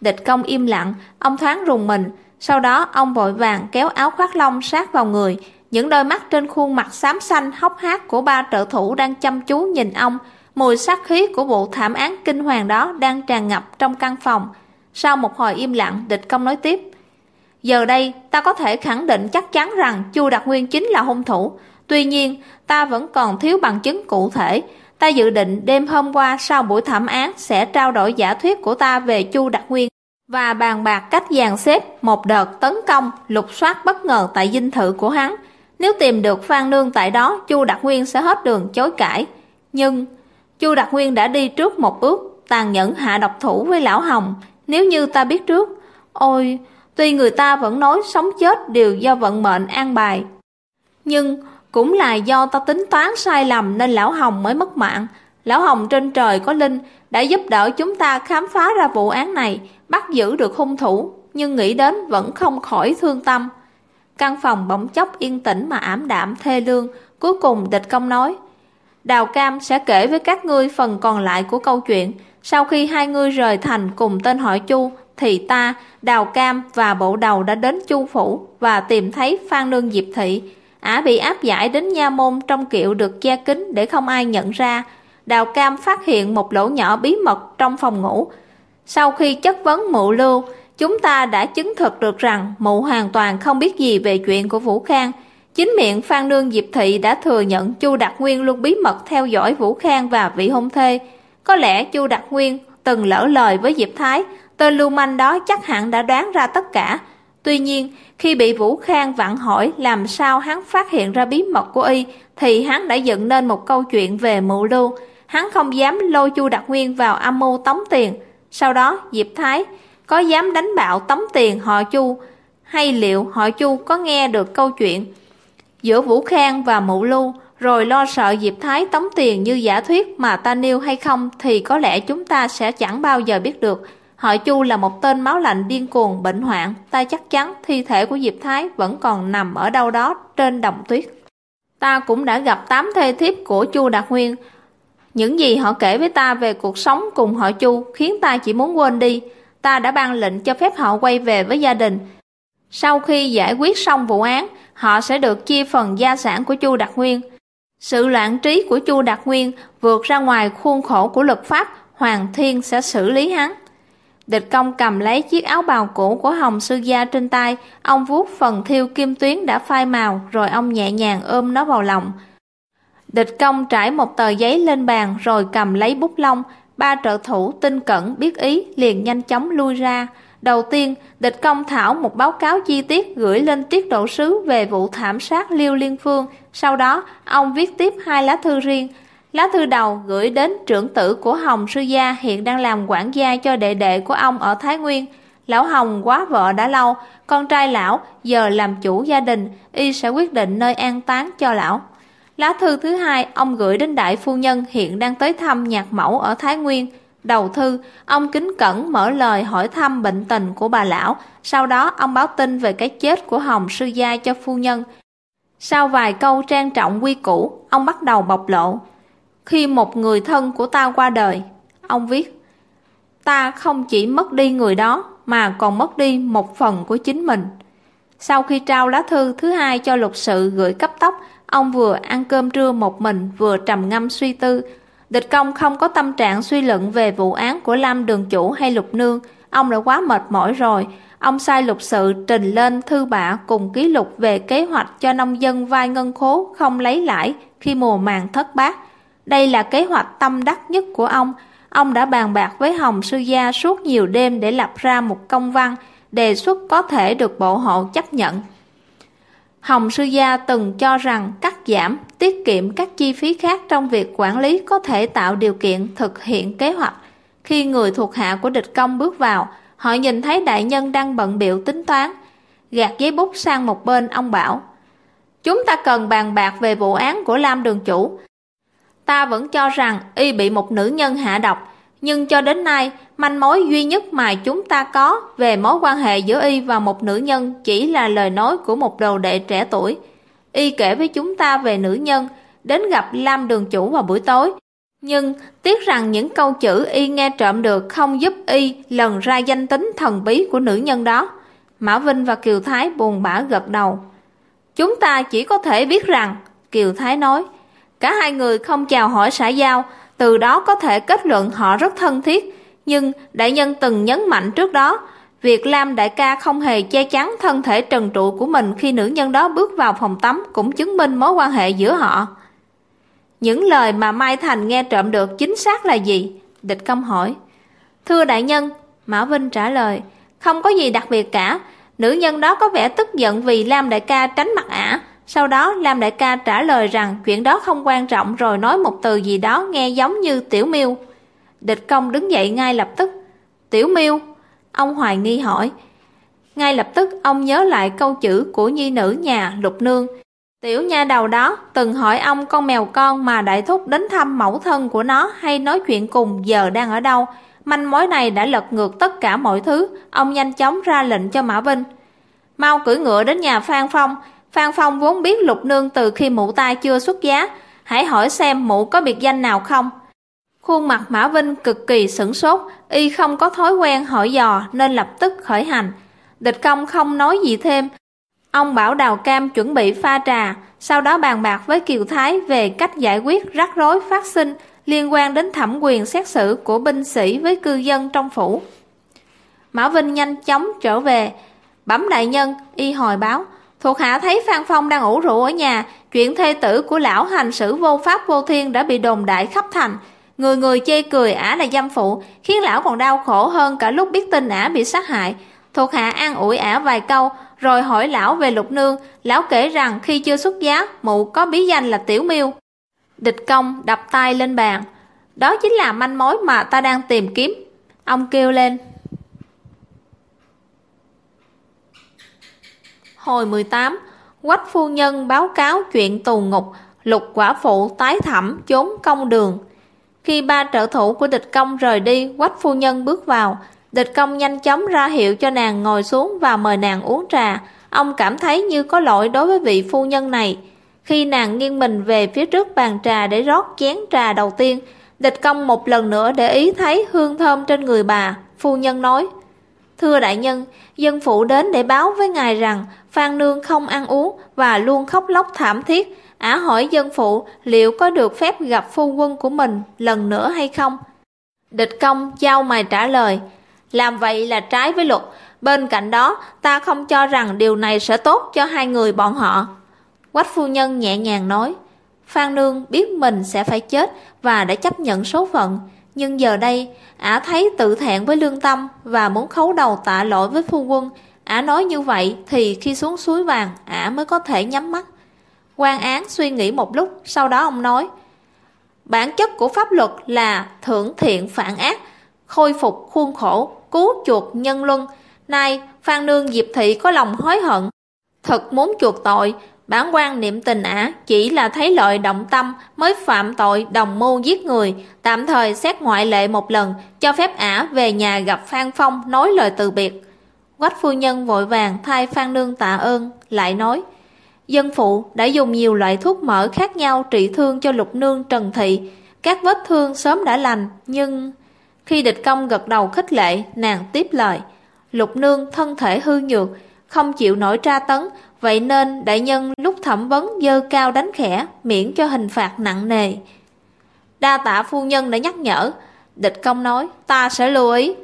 Địch công im lặng, ông thoáng rùng mình, sau đó ông vội vàng kéo áo khoác lông sát vào người, những đôi mắt trên khuôn mặt xám xanh hốc hác của ba trợ thủ đang chăm chú nhìn ông, mùi sát khí của vụ thảm án kinh hoàng đó đang tràn ngập trong căn phòng. Sau một hồi im lặng, địch công nói tiếp. Giờ đây, ta có thể khẳng định chắc chắn rằng Chu Đạt Nguyên chính là hung thủ. Tuy nhiên, ta vẫn còn thiếu bằng chứng cụ thể. Ta dự định đêm hôm qua sau buổi thẩm án sẽ trao đổi giả thuyết của ta về Chu Đạt Nguyên và bàn bạc cách dàn xếp một đợt tấn công, lục soát bất ngờ tại dinh thự của hắn. Nếu tìm được Phan Nương tại đó, Chu Đạt Nguyên sẽ hết đường chối cãi. Nhưng, Chu Đạt Nguyên đã đi trước một bước, tàn nhẫn hạ độc thủ với Lão Hồng. Nếu như ta biết trước, ôi, Tuy người ta vẫn nói sống chết đều do vận mệnh an bài. Nhưng cũng là do ta tính toán sai lầm nên Lão Hồng mới mất mạng. Lão Hồng trên trời có linh đã giúp đỡ chúng ta khám phá ra vụ án này, bắt giữ được hung thủ, nhưng nghĩ đến vẫn không khỏi thương tâm. Căn phòng bỗng chốc yên tĩnh mà ảm đạm thê lương, cuối cùng địch công nói. Đào Cam sẽ kể với các ngươi phần còn lại của câu chuyện. Sau khi hai ngươi rời thành cùng tên hỏi Chu, thì ta, Đào Cam và bộ đầu đã đến Chu Phủ và tìm thấy Phan Nương Diệp Thị. Ả bị áp giải đến nha môn trong kiệu được che kín để không ai nhận ra. Đào Cam phát hiện một lỗ nhỏ bí mật trong phòng ngủ. Sau khi chất vấn mụ lưu, chúng ta đã chứng thực được rằng mụ hoàn toàn không biết gì về chuyện của Vũ Khang. Chính miệng Phan Nương Diệp Thị đã thừa nhận Chu Đạt Nguyên luôn bí mật theo dõi Vũ Khang và vị hôn thê. Có lẽ Chu Đạt Nguyên từng lỡ lời với Diệp Thái, tên lưu manh đó chắc hẳn đã đoán ra tất cả. Tuy nhiên, khi bị Vũ Khang vặn hỏi làm sao hắn phát hiện ra bí mật của y, thì hắn đã dựng nên một câu chuyện về mụ lưu. Hắn không dám lôi Chu Đạt Nguyên vào âm mưu tống tiền. Sau đó, Diệp Thái có dám đánh bạo tống tiền họ Chu, hay liệu họ Chu có nghe được câu chuyện giữa Vũ Khang và Mụ Lưu, rồi lo sợ Diệp Thái tống tiền như giả thuyết mà ta nêu hay không thì có lẽ chúng ta sẽ chẳng bao giờ biết được. Họ Chu là một tên máu lạnh điên cuồng bệnh hoạn, ta chắc chắn thi thể của Diệp Thái vẫn còn nằm ở đâu đó trên đồng tuyết. Ta cũng đã gặp tám thê thiếp của Chu Đạt Nguyên. Những gì họ kể với ta về cuộc sống cùng họ Chu khiến ta chỉ muốn quên đi. Ta đã ban lệnh cho phép họ quay về với gia đình. Sau khi giải quyết xong vụ án, họ sẽ được chia phần gia sản của Chu Đạt Nguyên. Sự loạn trí của Chu Đạt Nguyên vượt ra ngoài khuôn khổ của luật pháp, Hoàng Thiên sẽ xử lý hắn. Địch công cầm lấy chiếc áo bào cũ của Hồng Sư Gia trên tay, ông vuốt phần thiêu kim tuyến đã phai màu, rồi ông nhẹ nhàng ôm nó vào lòng. Địch công trải một tờ giấy lên bàn rồi cầm lấy bút lông, ba trợ thủ tinh cẩn biết ý liền nhanh chóng lui ra. Đầu tiên, địch công thảo một báo cáo chi tiết gửi lên tiết độ sứ về vụ thảm sát Liêu Liên Phương. Sau đó, ông viết tiếp hai lá thư riêng. Lá thư đầu gửi đến trưởng tử của Hồng Sư Gia hiện đang làm quản gia cho đệ đệ của ông ở Thái Nguyên. Lão Hồng quá vợ đã lâu, con trai lão giờ làm chủ gia đình, y sẽ quyết định nơi an táng cho lão. Lá thư thứ hai ông gửi đến đại phu nhân hiện đang tới thăm nhạc mẫu ở Thái Nguyên. Đầu thư, ông kính cẩn mở lời hỏi thăm bệnh tình của bà lão, sau đó ông báo tin về cái chết của Hồng sư gia cho phu nhân. Sau vài câu trang trọng quy củ, ông bắt đầu bộc lộ. Khi một người thân của ta qua đời, ông viết, ta không chỉ mất đi người đó mà còn mất đi một phần của chính mình. Sau khi trao lá thư thứ hai cho lục sự gửi cấp tốc, ông vừa ăn cơm trưa một mình vừa trầm ngâm suy tư, Địch công không có tâm trạng suy luận về vụ án của Lam Đường Chủ hay Lục Nương, ông đã quá mệt mỏi rồi. Ông sai lục sự trình lên thư bạ cùng ký lục về kế hoạch cho nông dân vay ngân khố không lấy lãi khi mùa màng thất bát. Đây là kế hoạch tâm đắc nhất của ông. Ông đã bàn bạc với Hồng Sư Gia suốt nhiều đêm để lập ra một công văn, đề xuất có thể được bộ hộ chấp nhận. Hồng Sư Gia từng cho rằng cắt giảm, tiết kiệm các chi phí khác trong việc quản lý có thể tạo điều kiện thực hiện kế hoạch. Khi người thuộc hạ của địch công bước vào, họ nhìn thấy đại nhân đang bận biểu tính toán. Gạt giấy bút sang một bên, ông bảo Chúng ta cần bàn bạc về vụ án của Lam Đường Chủ. Ta vẫn cho rằng y bị một nữ nhân hạ độc, nhưng cho đến nay, manh mối duy nhất mà chúng ta có về mối quan hệ giữa y và một nữ nhân chỉ là lời nói của một đồ đệ trẻ tuổi. Y kể với chúng ta về nữ nhân, đến gặp Lam đường chủ vào buổi tối. Nhưng tiếc rằng những câu chữ y nghe trộm được không giúp y lần ra danh tính thần bí của nữ nhân đó. Mã Vinh và Kiều Thái buồn bã gật đầu. Chúng ta chỉ có thể biết rằng, Kiều Thái nói, cả hai người không chào hỏi xã giao, từ đó có thể kết luận họ rất thân thiết. Nhưng đại nhân từng nhấn mạnh trước đó, việc Lam đại ca không hề che chắn thân thể trần trụ của mình khi nữ nhân đó bước vào phòng tắm cũng chứng minh mối quan hệ giữa họ. Những lời mà Mai Thành nghe trộm được chính xác là gì? Địch công hỏi. Thưa đại nhân, Mã Vinh trả lời, không có gì đặc biệt cả. Nữ nhân đó có vẻ tức giận vì Lam đại ca tránh mặt ả, sau đó Lam Đại ca trả lời rằng chuyện đó không quan trọng rồi nói một từ gì đó nghe giống như tiểu miêu. Địch công đứng dậy ngay lập tức. Tiểu miêu? Ông hoài nghi hỏi. Ngay lập tức ông nhớ lại câu chữ của nhi nữ nhà lục nương. Tiểu nha đầu đó từng hỏi ông con mèo con mà đại thúc đến thăm mẫu thân của nó hay nói chuyện cùng giờ đang ở đâu. Manh mối này đã lật ngược tất cả mọi thứ. Ông nhanh chóng ra lệnh cho Mã Vinh. Mau cưỡi ngựa đến nhà Phan Phong, Phan Phong vốn biết lục nương từ khi mụ ta chưa xuất giá, hãy hỏi xem mụ có biệt danh nào không. Khuôn mặt Mã Vinh cực kỳ sửng sốt, y không có thói quen hỏi dò nên lập tức khởi hành. Địch công không nói gì thêm. Ông bảo Đào Cam chuẩn bị pha trà, sau đó bàn bạc với Kiều Thái về cách giải quyết rắc rối phát sinh liên quan đến thẩm quyền xét xử của binh sĩ với cư dân trong phủ. Mã Vinh nhanh chóng trở về, bấm đại nhân, y hồi báo, Thuộc hạ thấy Phan Phong đang ủ rũ ở nhà, chuyện thê tử của lão hành xử vô pháp vô thiên đã bị đồn đại khắp thành. Người người chê cười ả là dâm phụ, khiến lão còn đau khổ hơn cả lúc biết tin ả bị sát hại. Thuộc hạ an ủi ả vài câu, rồi hỏi lão về lục nương. Lão kể rằng khi chưa xuất giá, mụ có bí danh là Tiểu Miêu. Địch công đập tay lên bàn. Đó chính là manh mối mà ta đang tìm kiếm. Ông kêu lên. Hồi 18, Quách phu nhân báo cáo chuyện tù ngục, lục quả phụ tái thẩm trốn công đường. Khi ba trợ thủ của địch công rời đi, Quách phu nhân bước vào. Địch công nhanh chóng ra hiệu cho nàng ngồi xuống và mời nàng uống trà. Ông cảm thấy như có lỗi đối với vị phu nhân này. Khi nàng nghiêng mình về phía trước bàn trà để rót chén trà đầu tiên, địch công một lần nữa để ý thấy hương thơm trên người bà. Phu nhân nói, Thưa đại nhân, dân phụ đến để báo với ngài rằng Phan Nương không ăn uống và luôn khóc lóc thảm thiết. Ả hỏi dân phụ liệu có được phép gặp phu quân của mình lần nữa hay không? Địch công giao mày trả lời, làm vậy là trái với luật. Bên cạnh đó, ta không cho rằng điều này sẽ tốt cho hai người bọn họ. Quách phu nhân nhẹ nhàng nói, Phan Nương biết mình sẽ phải chết và đã chấp nhận số phận. Nhưng giờ đây, ả thấy tự thẹn với lương tâm và muốn khấu đầu tạ lỗi với phu quân. Ả nói như vậy thì khi xuống suối vàng, ả mới có thể nhắm mắt. quan án suy nghĩ một lúc, sau đó ông nói, Bản chất của pháp luật là thưởng thiện phản ác, khôi phục khuôn khổ, cứu chuộc nhân luân. Nay, Phan Nương Diệp Thị có lòng hối hận, thật muốn chuộc tội, Bản quan niệm tình ả chỉ là thấy lợi động tâm mới phạm tội đồng mưu giết người, tạm thời xét ngoại lệ một lần, cho phép ả về nhà gặp Phan Phong nói lời từ biệt. Quách phu nhân vội vàng thay Phan Nương tạ ơn, lại nói Dân phụ đã dùng nhiều loại thuốc mỡ khác nhau trị thương cho lục nương Trần Thị. Các vết thương sớm đã lành, nhưng... Khi địch công gật đầu khích lệ, nàng tiếp lời. Lục nương thân thể hư nhược, không chịu nổi tra tấn, vậy nên đại nhân lúc thẩm vấn dơ cao đánh khẽ, miễn cho hình phạt nặng nề. Đa tạ phu nhân đã nhắc nhở, địch công nói, ta sẽ lưu ý.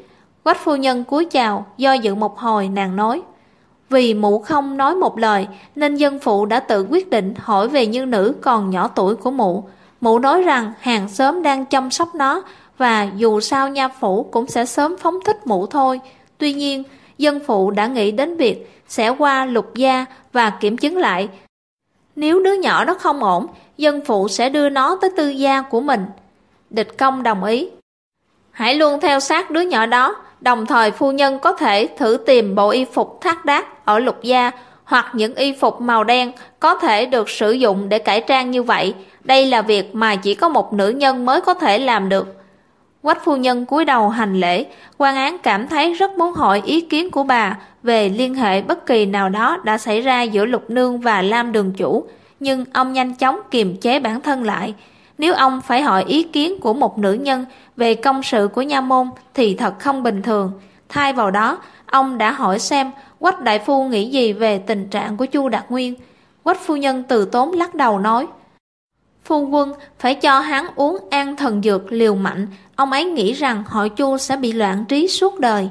Quách phu nhân cúi chào, do dự một hồi nàng nói, vì mụ không nói một lời nên dân phụ đã tự quyết định hỏi về như nữ còn nhỏ tuổi của mụ. Mụ nói rằng hàng xóm đang chăm sóc nó và dù sao nha phủ cũng sẽ sớm phóng thích mụ thôi. Tuy nhiên, dân phụ đã nghĩ đến việc sẽ qua lục gia và kiểm chứng lại. Nếu đứa nhỏ đó không ổn, dân phụ sẽ đưa nó tới tư gia của mình. Địch công đồng ý. Hãy luôn theo sát đứa nhỏ đó, đồng thời phu nhân có thể thử tìm bộ y phục thác đát ở lục gia hoặc những y phục màu đen có thể được sử dụng để cải trang như vậy. Đây là việc mà chỉ có một nữ nhân mới có thể làm được. Quách phu nhân cúi đầu hành lễ, quan án cảm thấy rất muốn hỏi ý kiến của bà về liên hệ bất kỳ nào đó đã xảy ra giữa Lục Nương và Lam Đường Chủ, nhưng ông nhanh chóng kiềm chế bản thân lại. Nếu ông phải hỏi ý kiến của một nữ nhân về công sự của nha môn thì thật không bình thường. Thay vào đó, ông đã hỏi xem Quách Đại Phu nghĩ gì về tình trạng của Chu Đạt Nguyên. Quách phu nhân từ tốn lắc đầu nói, Phu quân phải cho hắn uống an thần dược liều mạnh, ông ấy nghĩ rằng họ chu sẽ bị loạn trí suốt đời.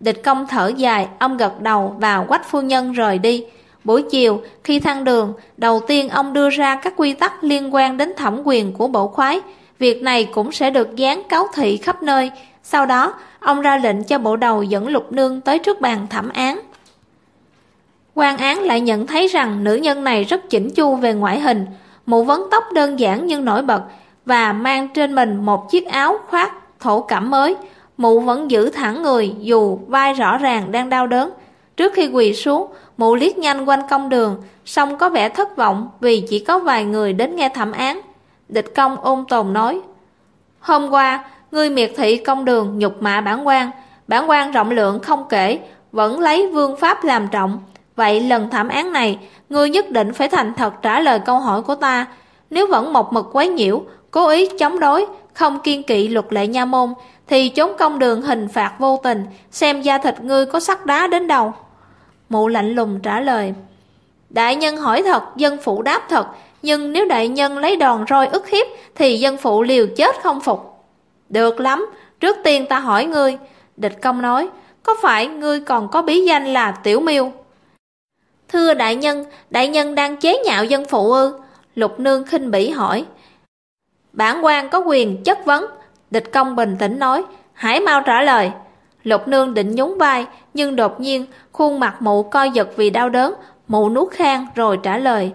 Địch công thở dài, ông gật đầu và quách phu nhân rời đi. Buổi chiều, khi thăng đường, đầu tiên ông đưa ra các quy tắc liên quan đến thẩm quyền của bộ khoái. Việc này cũng sẽ được dán cáo thị khắp nơi. Sau đó, ông ra lệnh cho bộ đầu dẫn lục nương tới trước bàn thẩm án. quan án lại nhận thấy rằng nữ nhân này rất chỉnh chu về ngoại hình, mụ vấn tóc đơn giản nhưng nổi bật và mang trên mình một chiếc áo khoác thổ cẩm mới. Mụ vẫn giữ thẳng người dù vai rõ ràng đang đau đớn. Trước khi quỳ xuống, mụ liếc nhanh quanh công đường, song có vẻ thất vọng vì chỉ có vài người đến nghe thẩm án. Địch công ôn tồn nói, Hôm qua, ngươi miệt thị công đường nhục mạ bản quan, bản quan rộng lượng không kể, vẫn lấy vương pháp làm trọng. Vậy lần thảm án này, ngươi nhất định phải thành thật trả lời câu hỏi của ta. Nếu vẫn một mực quấy nhiễu, cố ý chống đối, không kiên kỵ luật lệ nha môn, thì trốn công đường hình phạt vô tình, xem da thịt ngươi có sắc đá đến đâu. Mụ lạnh lùng trả lời. Đại nhân hỏi thật, dân phụ đáp thật, nhưng nếu đại nhân lấy đòn roi ức hiếp, thì dân phụ liều chết không phục. Được lắm, trước tiên ta hỏi ngươi. Địch công nói, có phải ngươi còn có bí danh là Tiểu Miêu? Thưa đại nhân, đại nhân đang chế nhạo dân phụ ư? Lục nương khinh bỉ hỏi. Bản quan có quyền chất vấn. Địch công bình tĩnh nói, hãy mau trả lời. Lục nương định nhún vai, nhưng đột nhiên khuôn mặt mụ coi giật vì đau đớn, mụ nuốt khang rồi trả lời.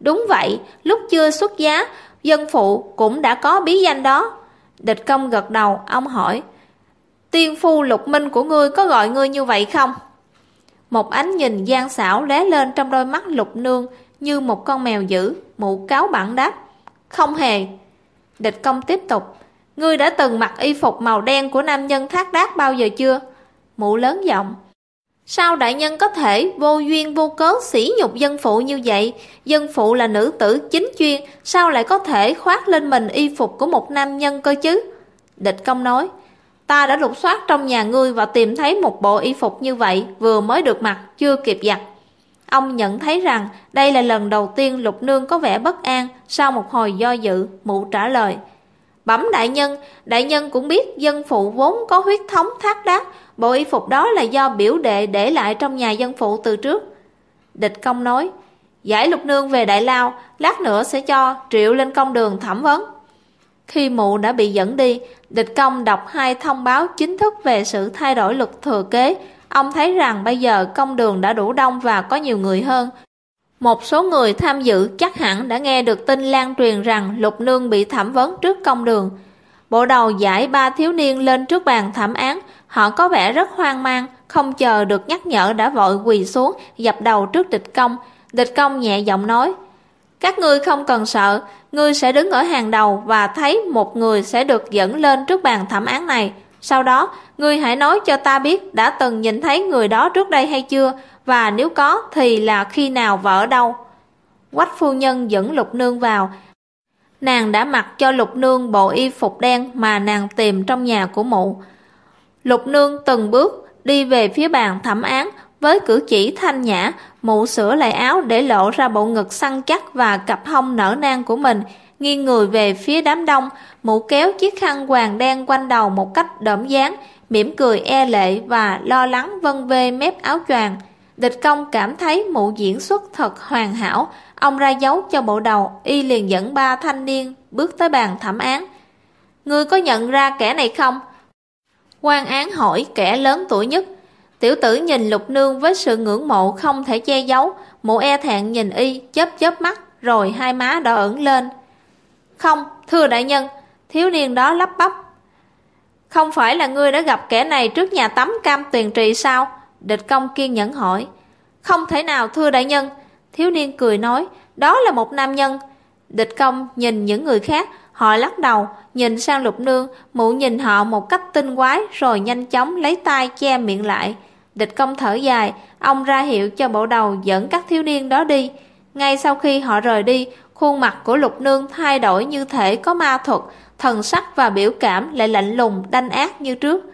Đúng vậy, lúc chưa xuất giá, dân phụ cũng đã có bí danh đó. Địch công gật đầu, ông hỏi, tiên phu lục minh của ngươi có gọi ngươi như vậy không? Một ánh nhìn gian xảo lé lên trong đôi mắt lục nương như một con mèo dữ, mụ cáo bản đáp. Không hề. Địch công tiếp tục, ngươi đã từng mặc y phục màu đen của nam nhân thác đác bao giờ chưa? Mụ lớn giọng, Sao đại nhân có thể vô duyên vô cớ sỉ nhục dân phụ như vậy? Dân phụ là nữ tử chính chuyên, sao lại có thể khoác lên mình y phục của một nam nhân cơ chứ? Địch công nói, ta đã lục soát trong nhà ngươi và tìm thấy một bộ y phục như vậy vừa mới được mặc, chưa kịp giặt. Ông nhận thấy rằng đây là lần đầu tiên lục nương có vẻ bất an sau một hồi do dự, mụ trả lời. Bẩm đại nhân, đại nhân cũng biết dân phụ vốn có huyết thống thác đác, Bộ y phục đó là do biểu đệ để lại trong nhà dân phụ từ trước. Địch công nói, giải lục nương về Đại Lao, lát nữa sẽ cho triệu lên công đường thẩm vấn. Khi mụ đã bị dẫn đi, địch công đọc hai thông báo chính thức về sự thay đổi luật thừa kế. Ông thấy rằng bây giờ công đường đã đủ đông và có nhiều người hơn. Một số người tham dự chắc hẳn đã nghe được tin lan truyền rằng lục nương bị thẩm vấn trước công đường. Bộ đầu giải ba thiếu niên lên trước bàn thẩm án, Họ có vẻ rất hoang mang, không chờ được nhắc nhở đã vội quỳ xuống, dập đầu trước địch công. Địch công nhẹ giọng nói, các ngươi không cần sợ, ngươi sẽ đứng ở hàng đầu và thấy một người sẽ được dẫn lên trước bàn thẩm án này. Sau đó, ngươi hãy nói cho ta biết đã từng nhìn thấy người đó trước đây hay chưa, và nếu có thì là khi nào và ở đâu. Quách phu nhân dẫn lục nương vào. Nàng đã mặc cho lục nương bộ y phục đen mà nàng tìm trong nhà của mụ. Lục nương từng bước đi về phía bàn thẩm án với cử chỉ thanh nhã, mụ sửa lại áo để lộ ra bộ ngực săn chắc và cặp hông nở nang của mình, nghiêng người về phía đám đông, mụ kéo chiếc khăn hoàng đen quanh đầu một cách đỡm dáng, mỉm cười e lệ và lo lắng vân vê mép áo choàng. Địch công cảm thấy mụ diễn xuất thật hoàn hảo, ông ra dấu cho bộ đầu, y liền dẫn ba thanh niên bước tới bàn thẩm án. Ngươi có nhận ra kẻ này không? quan án hỏi kẻ lớn tuổi nhất. Tiểu tử nhìn lục nương với sự ngưỡng mộ không thể che giấu, mụ e thẹn nhìn y, chớp chớp mắt, rồi hai má đỏ ửng lên. Không, thưa đại nhân, thiếu niên đó lắp bắp. Không phải là ngươi đã gặp kẻ này trước nhà tắm cam tuyền trị sao? Địch công kiên nhẫn hỏi. Không thể nào thưa đại nhân. Thiếu niên cười nói, đó là một nam nhân. Địch công nhìn những người khác, Họ lắc đầu, nhìn sang lục nương, mụ nhìn họ một cách tinh quái rồi nhanh chóng lấy tay che miệng lại. Địch công thở dài, ông ra hiệu cho bộ đầu dẫn các thiếu niên đó đi. Ngay sau khi họ rời đi, khuôn mặt của lục nương thay đổi như thể có ma thuật, thần sắc và biểu cảm lại lạnh lùng, đanh ác như trước.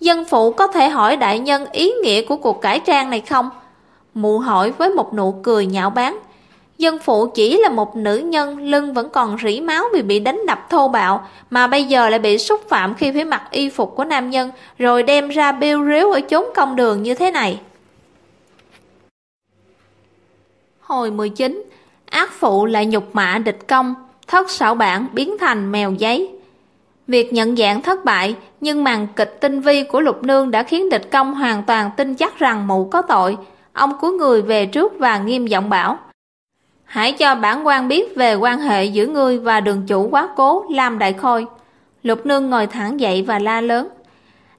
Dân phụ có thể hỏi đại nhân ý nghĩa của cuộc cải trang này không? Mụ hỏi với một nụ cười nhạo báng. Dân phụ chỉ là một nữ nhân, lưng vẫn còn rỉ máu vì bị đánh đập thô bạo, mà bây giờ lại bị xúc phạm khi phải mặc y phục của nam nhân, rồi đem ra bêu rếu ở chốn công đường như thế này. Hồi 19 Ác phụ lại nhục mạ địch công, Thất xảo bản biến thành mèo giấy Việc nhận dạng thất bại, nhưng màn kịch tinh vi của lục nương đã khiến địch công hoàn toàn tin chắc rằng mụ có tội. Ông cúi người về trước và nghiêm giọng bảo Hãy cho bản quan biết về quan hệ giữa ngươi và đường chủ quá cố làm Đại Khôi. Lục nương ngồi thẳng dậy và la lớn.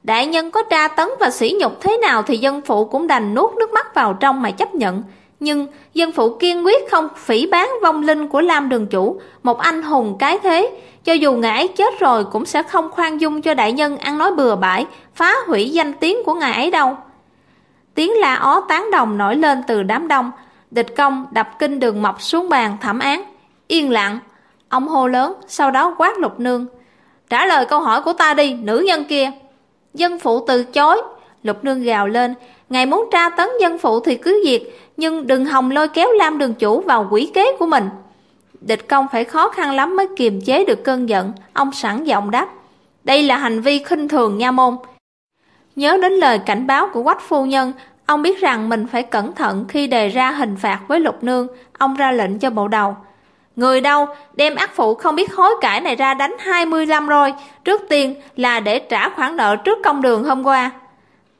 Đại nhân có tra tấn và sỉ nhục thế nào thì dân phụ cũng đành nuốt nước mắt vào trong mà chấp nhận. Nhưng dân phụ kiên quyết không phỉ bán vong linh của Lam đường chủ, một anh hùng cái thế. Cho dù ngài ấy chết rồi cũng sẽ không khoan dung cho đại nhân ăn nói bừa bãi, phá hủy danh tiếng của ngài ấy đâu. Tiếng la ó tán đồng nổi lên từ đám đông, Địch công đập kinh đường mọc xuống bàn thẩm án. Yên lặng. Ông hô lớn, sau đó quát lục nương. Trả lời câu hỏi của ta đi, nữ nhân kia. Dân phụ từ chối. Lục nương gào lên. Ngài muốn tra tấn dân phụ thì cứ diệt, nhưng đừng hòng lôi kéo Lam đường chủ vào quỷ kế của mình. Địch công phải khó khăn lắm mới kiềm chế được cơn giận. Ông sẵn giọng đáp. Đây là hành vi khinh thường nha môn. Nhớ đến lời cảnh báo của quách phu nhân, Ông biết rằng mình phải cẩn thận khi đề ra hình phạt với lục nương, ông ra lệnh cho bộ đầu. Người đâu, đem ác phụ không biết hối cải này ra đánh 25 rồi, trước tiên là để trả khoản nợ trước công đường hôm qua.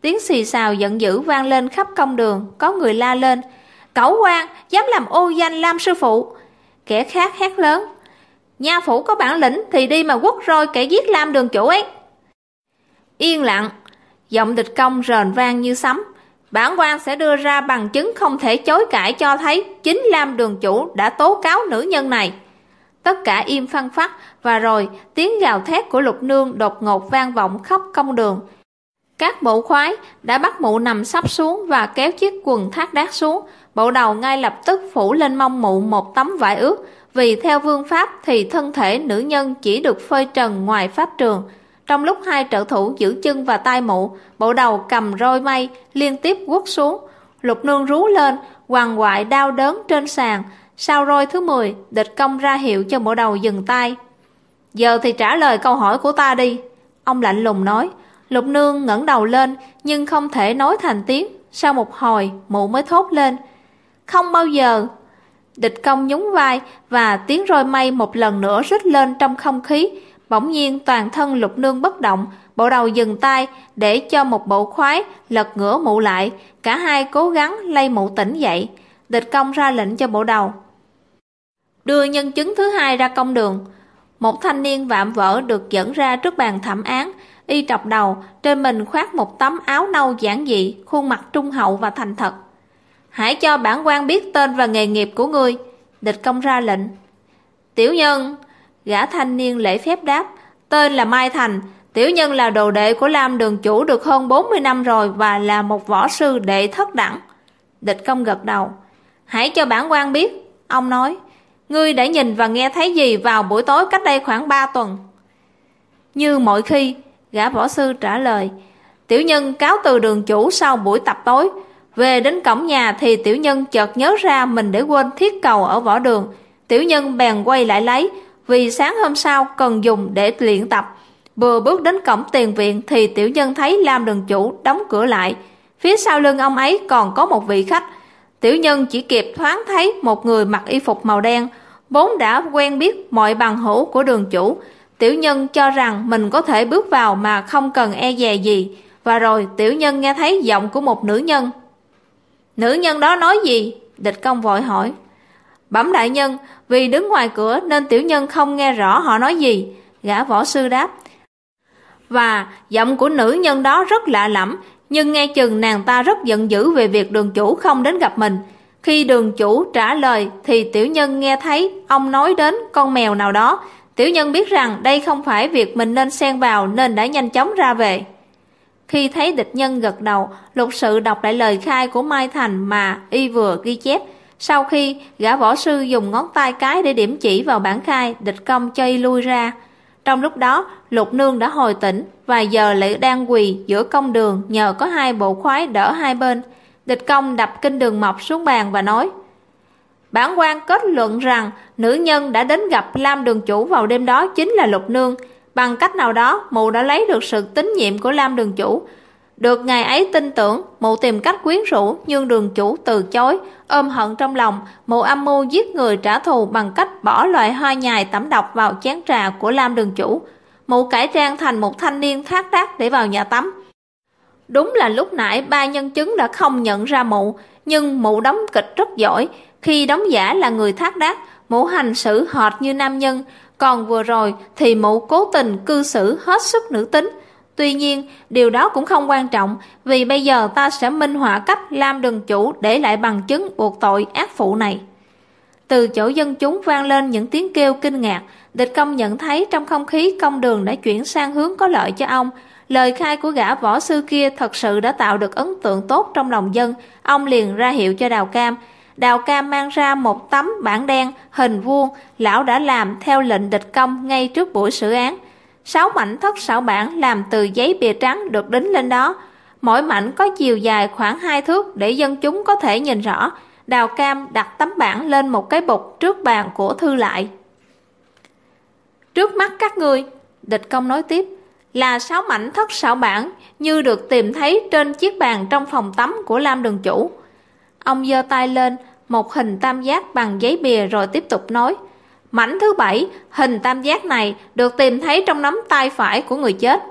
Tiếng xì xào giận dữ vang lên khắp công đường, có người la lên. Cẩu quan, dám làm ô danh Lam sư phụ. Kẻ khác hét lớn. Nha phủ có bản lĩnh thì đi mà quất roi kẻ giết Lam đường chủ ấy. Yên lặng, giọng địch công rền vang như sấm. Bản quan sẽ đưa ra bằng chứng không thể chối cãi cho thấy chính Lam đường chủ đã tố cáo nữ nhân này. Tất cả im phăng phát và rồi tiếng gào thét của lục nương đột ngột vang vọng khắp công đường. Các bộ khoái đã bắt mụ nằm sắp xuống và kéo chiếc quần thác đát xuống. Bộ đầu ngay lập tức phủ lên mông mụ một tấm vải ướt, vì theo vương pháp thì thân thể nữ nhân chỉ được phơi trần ngoài pháp trường. Trong lúc hai trợ thủ giữ chân và tay mụ, bộ đầu cầm roi mây liên tiếp quất xuống. Lục nương rú lên, hoàng hoại đau đớn trên sàn. Sau roi thứ 10, địch công ra hiệu cho bộ đầu dừng tay. Giờ thì trả lời câu hỏi của ta đi. Ông lạnh lùng nói. Lục nương ngẩng đầu lên nhưng không thể nói thành tiếng. Sau một hồi, mụ mới thốt lên. Không bao giờ. Địch công nhún vai và tiếng roi mây một lần nữa rít lên trong không khí. Bỗng nhiên toàn thân lục nương bất động, bộ đầu dừng tay để cho một bộ khoái lật ngửa mụ lại. Cả hai cố gắng lay mụ tỉnh dậy. Địch công ra lệnh cho bộ đầu. Đưa nhân chứng thứ hai ra công đường. Một thanh niên vạm vỡ được dẫn ra trước bàn thẩm án, y trọc đầu, trên mình khoác một tấm áo nâu giản dị, khuôn mặt trung hậu và thành thật. Hãy cho bản quan biết tên và nghề nghiệp của ngươi. Địch công ra lệnh. Tiểu nhân, gã thanh niên lễ phép đáp, tên là Mai Thành, tiểu nhân là đồ đệ của Lam đường chủ được hơn 40 năm rồi và là một võ sư đệ thất đẳng. Địch công gật đầu. Hãy cho bản quan biết, ông nói, ngươi đã nhìn và nghe thấy gì vào buổi tối cách đây khoảng 3 tuần. Như mọi khi, Gã võ sư trả lời Tiểu nhân cáo từ đường chủ sau buổi tập tối Về đến cổng nhà thì tiểu nhân chợt nhớ ra mình để quên thiết cầu ở võ đường Tiểu nhân bèn quay lại lấy vì sáng hôm sau cần dùng để luyện tập Vừa bước đến cổng tiền viện thì tiểu nhân thấy Lam đường chủ đóng cửa lại Phía sau lưng ông ấy còn có một vị khách Tiểu nhân chỉ kịp thoáng thấy một người mặc y phục màu đen Vốn đã quen biết mọi bằng hữu của đường chủ Tiểu nhân cho rằng mình có thể bước vào mà không cần e dè gì, và rồi tiểu nhân nghe thấy giọng của một nữ nhân. Nữ nhân đó nói gì? Địch công vội hỏi. Bẩm đại nhân, vì đứng ngoài cửa nên tiểu nhân không nghe rõ họ nói gì, gã võ sư đáp. Và giọng của nữ nhân đó rất lạ lẫm, nhưng nghe chừng nàng ta rất giận dữ về việc đường chủ không đến gặp mình. Khi đường chủ trả lời thì tiểu nhân nghe thấy ông nói đến con mèo nào đó, Tiểu nhân biết rằng đây không phải việc mình nên xen vào nên đã nhanh chóng ra về. Khi thấy địch nhân gật đầu, lục sự đọc lại lời khai của Mai Thành mà y vừa ghi chép. Sau khi gã võ sư dùng ngón tay cái để điểm chỉ vào bản khai, địch công cho y lui ra. Trong lúc đó, lục nương đã hồi tỉnh và giờ lại đang quỳ giữa công đường nhờ có hai bộ khoái đỡ hai bên. Địch công đập kinh đường mọc xuống bàn và nói Bản quan kết luận rằng nữ nhân đã đến gặp Lam Đường Chủ vào đêm đó chính là Lục Nương. Bằng cách nào đó, mụ đã lấy được sự tín nhiệm của Lam Đường Chủ. Được ngày ấy tin tưởng, mụ tìm cách quyến rũ nhưng đường chủ từ chối, ôm hận trong lòng, mụ âm mưu giết người trả thù bằng cách bỏ loại hoa nhài tẩm độc vào chén trà của Lam Đường Chủ. Mụ cải trang thành một thanh niên thác đác để vào nhà tắm. Đúng là lúc nãy ba nhân chứng đã không nhận ra mụ, nhưng mụ đóng kịch rất giỏi, khi đóng giả là người thác đác, mụ hành xử hệt như nam nhân, còn vừa rồi thì mụ cố tình cư xử hết sức nữ tính. Tuy nhiên, điều đó cũng không quan trọng, vì bây giờ ta sẽ minh họa cách Lam Đường Chủ để lại bằng chứng buộc tội ác phụ này. Từ chỗ dân chúng vang lên những tiếng kêu kinh ngạc, địch công nhận thấy trong không khí công đường đã chuyển sang hướng có lợi cho ông. Lời khai của gã võ sư kia thật sự đã tạo được ấn tượng tốt trong lòng dân, ông liền ra hiệu cho Đào Cam, Đào Cam mang ra một tấm bản đen hình vuông, lão đã làm theo lệnh địch công ngay trước buổi xử án. Sáu mảnh thất xảo bản làm từ giấy bìa trắng được đính lên đó. Mỗi mảnh có chiều dài khoảng hai thước để dân chúng có thể nhìn rõ. Đào Cam đặt tấm bản lên một cái bục trước bàn của thư lại. Trước mắt các ngươi, địch công nói tiếp, là sáu mảnh thất xảo bản như được tìm thấy trên chiếc bàn trong phòng tắm của Lam đường chủ. Ông giơ tay lên, một hình tam giác bằng giấy bìa rồi tiếp tục nói. Mảnh thứ bảy, hình tam giác này được tìm thấy trong nắm tay phải của người chết.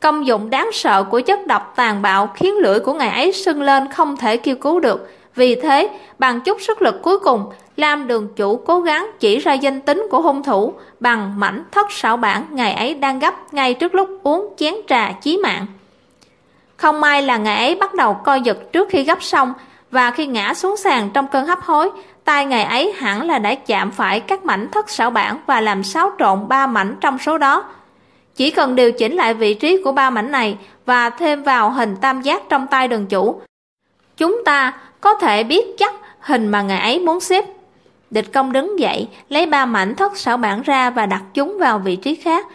Công dụng đáng sợ của chất độc tàn bạo khiến lưỡi của ngài ấy sưng lên không thể kêu cứu được. Vì thế, bằng chút sức lực cuối cùng, Lam đường chủ cố gắng chỉ ra danh tính của hung thủ bằng mảnh thất xảo bản ngày ấy đang gấp ngay trước lúc uống chén trà chí mạng. Không may là ngày ấy bắt đầu co giật trước khi gấp xong và khi ngã xuống sàn trong cơn hấp hối, tay ngày ấy hẳn là đã chạm phải các mảnh thất xảo bản và làm xáo trộn ba mảnh trong số đó. Chỉ cần điều chỉnh lại vị trí của ba mảnh này và thêm vào hình tam giác trong tay đường chủ, chúng ta có thể biết chắc hình mà ngài ấy muốn xếp. Địch công đứng dậy, lấy ba mảnh thất xảo bản ra và đặt chúng vào vị trí khác.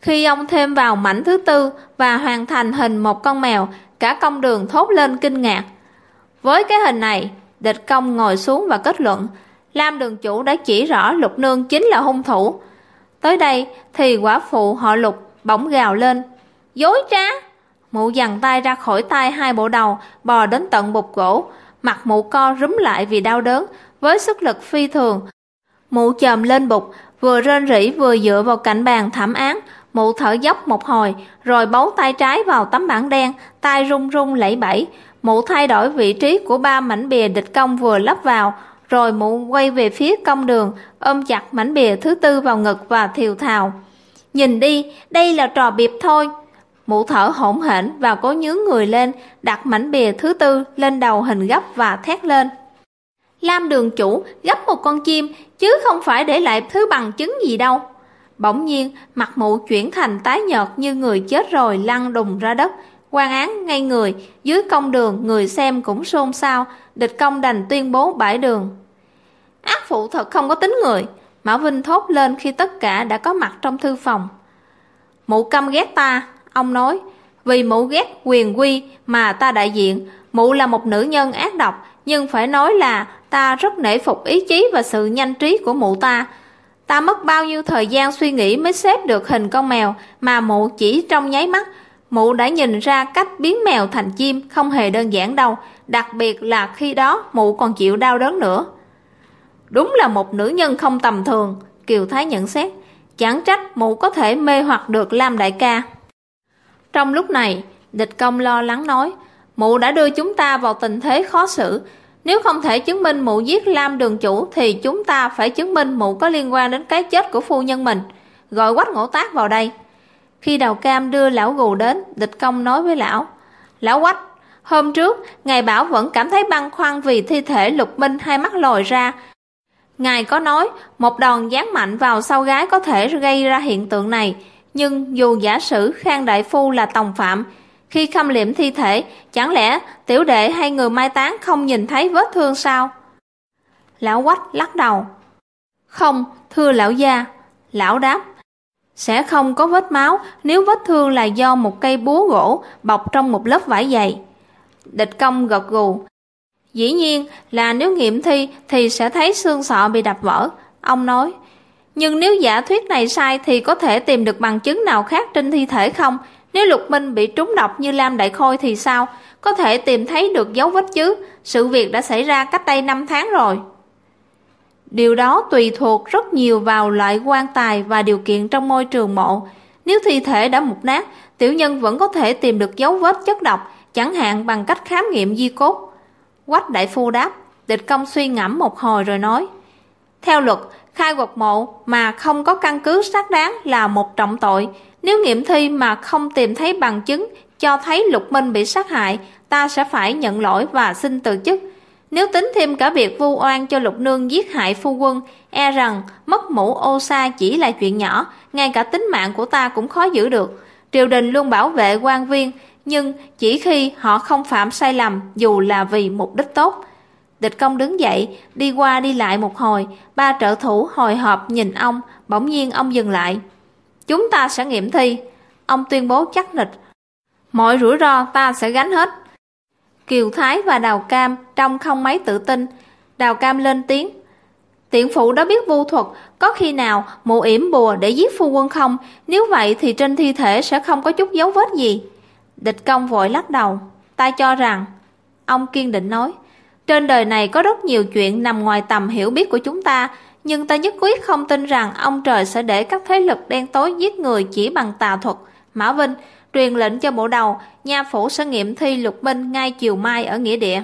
Khi ông thêm vào mảnh thứ tư và hoàn thành hình một con mèo, cả công đường thốt lên kinh ngạc. Với cái hình này, địch công ngồi xuống và kết luận, Lam đường chủ đã chỉ rõ lục nương chính là hung thủ. Tới đây thì quả phụ họ lục bỗng gào lên, dối trá! Mụ dằn tay ra khỏi tay hai bộ đầu, bò đến tận bục gỗ, mặt mụ co rúm lại vì đau đớn, với sức lực phi thường. Mụ chồm lên bục, vừa rên rỉ vừa dựa vào cạnh bàn thảm án, mụ thở dốc một hồi, rồi bấu tay trái vào tấm bảng đen, tay run run lẫy bẫy. Mụ thay đổi vị trí của ba mảnh bìa địch công vừa lắp vào, rồi mụ quay về phía công đường, ôm chặt mảnh bìa thứ tư vào ngực và thiều thào. Nhìn đi, đây là trò biệp thôi. Mụ thở hỗn hển và cố nhướng người lên, đặt mảnh bìa thứ tư lên đầu hình gấp và thét lên. Lam đường chủ gấp một con chim, chứ không phải để lại thứ bằng chứng gì đâu. Bỗng nhiên, mặt mụ chuyển thành tái nhợt như người chết rồi lăn đùng ra đất quan án ngay người, dưới công đường người xem cũng xôn xao, địch công đành tuyên bố bãi đường. Ác phụ thật không có tính người, Mã Vinh thốt lên khi tất cả đã có mặt trong thư phòng. Mụ căm ghét ta, ông nói, vì mụ ghét quyền quy mà ta đại diện, mụ là một nữ nhân ác độc, nhưng phải nói là ta rất nể phục ý chí và sự nhanh trí của mụ ta. Ta mất bao nhiêu thời gian suy nghĩ mới xếp được hình con mèo mà mụ chỉ trong nháy mắt. Mụ đã nhìn ra cách biến mèo thành chim không hề đơn giản đâu, đặc biệt là khi đó mụ còn chịu đau đớn nữa. Đúng là một nữ nhân không tầm thường, Kiều Thái nhận xét. Chẳng trách mụ có thể mê hoặc được Lam Đại ca. Trong lúc này, địch công lo lắng nói, mụ đã đưa chúng ta vào tình thế khó xử. Nếu không thể chứng minh mụ giết Lam đường chủ thì chúng ta phải chứng minh mụ có liên quan đến cái chết của phu nhân mình. Gọi quách ngỗ tác vào đây. Khi đầu cam đưa lão gù đến, địch công nói với lão, Lão quách, hôm trước, ngài bảo vẫn cảm thấy băn khoăn vì thi thể lục minh hai mắt lồi ra. Ngài có nói, một đòn giáng mạnh vào sau gái có thể gây ra hiện tượng này, nhưng dù giả sử Khang Đại Phu là tòng phạm, khi khâm liệm thi thể, chẳng lẽ tiểu đệ hay người mai táng không nhìn thấy vết thương sao? Lão quách lắc đầu. Không, thưa lão gia. Lão đáp. Sẽ không có vết máu nếu vết thương là do một cây búa gỗ bọc trong một lớp vải dày. Địch công gật gù. Dĩ nhiên là nếu nghiệm thi thì sẽ thấy xương sọ bị đập vỡ. Ông nói. Nhưng nếu giả thuyết này sai thì có thể tìm được bằng chứng nào khác trên thi thể không? Nếu Lục Minh bị trúng độc như Lam Đại Khôi thì sao? Có thể tìm thấy được dấu vết chứ? Sự việc đã xảy ra cách đây 5 tháng rồi. Điều đó tùy thuộc rất nhiều vào loại quan tài và điều kiện trong môi trường mộ. Nếu thi thể đã mục nát, tiểu nhân vẫn có thể tìm được dấu vết chất độc, chẳng hạn bằng cách khám nghiệm di cốt. Quách đại phu đáp, địch công suy ngẫm một hồi rồi nói. Theo luật, khai quật mộ mà không có căn cứ xác đáng là một trọng tội. Nếu nghiệm thi mà không tìm thấy bằng chứng cho thấy Lục Minh bị sát hại, ta sẽ phải nhận lỗi và xin từ chức. Nếu tính thêm cả việc vu oan cho Lục Nương giết hại phu quân, e rằng mất mũ ô sa chỉ là chuyện nhỏ, ngay cả tính mạng của ta cũng khó giữ được. Triều đình luôn bảo vệ quan viên, nhưng chỉ khi họ không phạm sai lầm dù là vì mục đích tốt. Địch công đứng dậy, đi qua đi lại một hồi, ba trợ thủ hồi hộp nhìn ông, bỗng nhiên ông dừng lại. Chúng ta sẽ nghiệm thi. Ông tuyên bố chắc nịch. Mọi rủi ro ta sẽ gánh hết. Kiều Thái và Đào Cam trong không mấy tự tin. Đào Cam lên tiếng. Tiện phụ đó biết vu thuật, có khi nào mụ yểm bùa để giết phu quân không? Nếu vậy thì trên thi thể sẽ không có chút dấu vết gì. Địch công vội lắc đầu. Ta cho rằng, ông kiên định nói, trên đời này có rất nhiều chuyện nằm ngoài tầm hiểu biết của chúng ta, nhưng ta nhất quyết không tin rằng ông trời sẽ để các thế lực đen tối giết người chỉ bằng tà thuật. Mã Vinh truyền lệnh cho bộ đầu, nha phủ sẽ nghiệm thi lục binh ngay chiều mai ở nghĩa địa.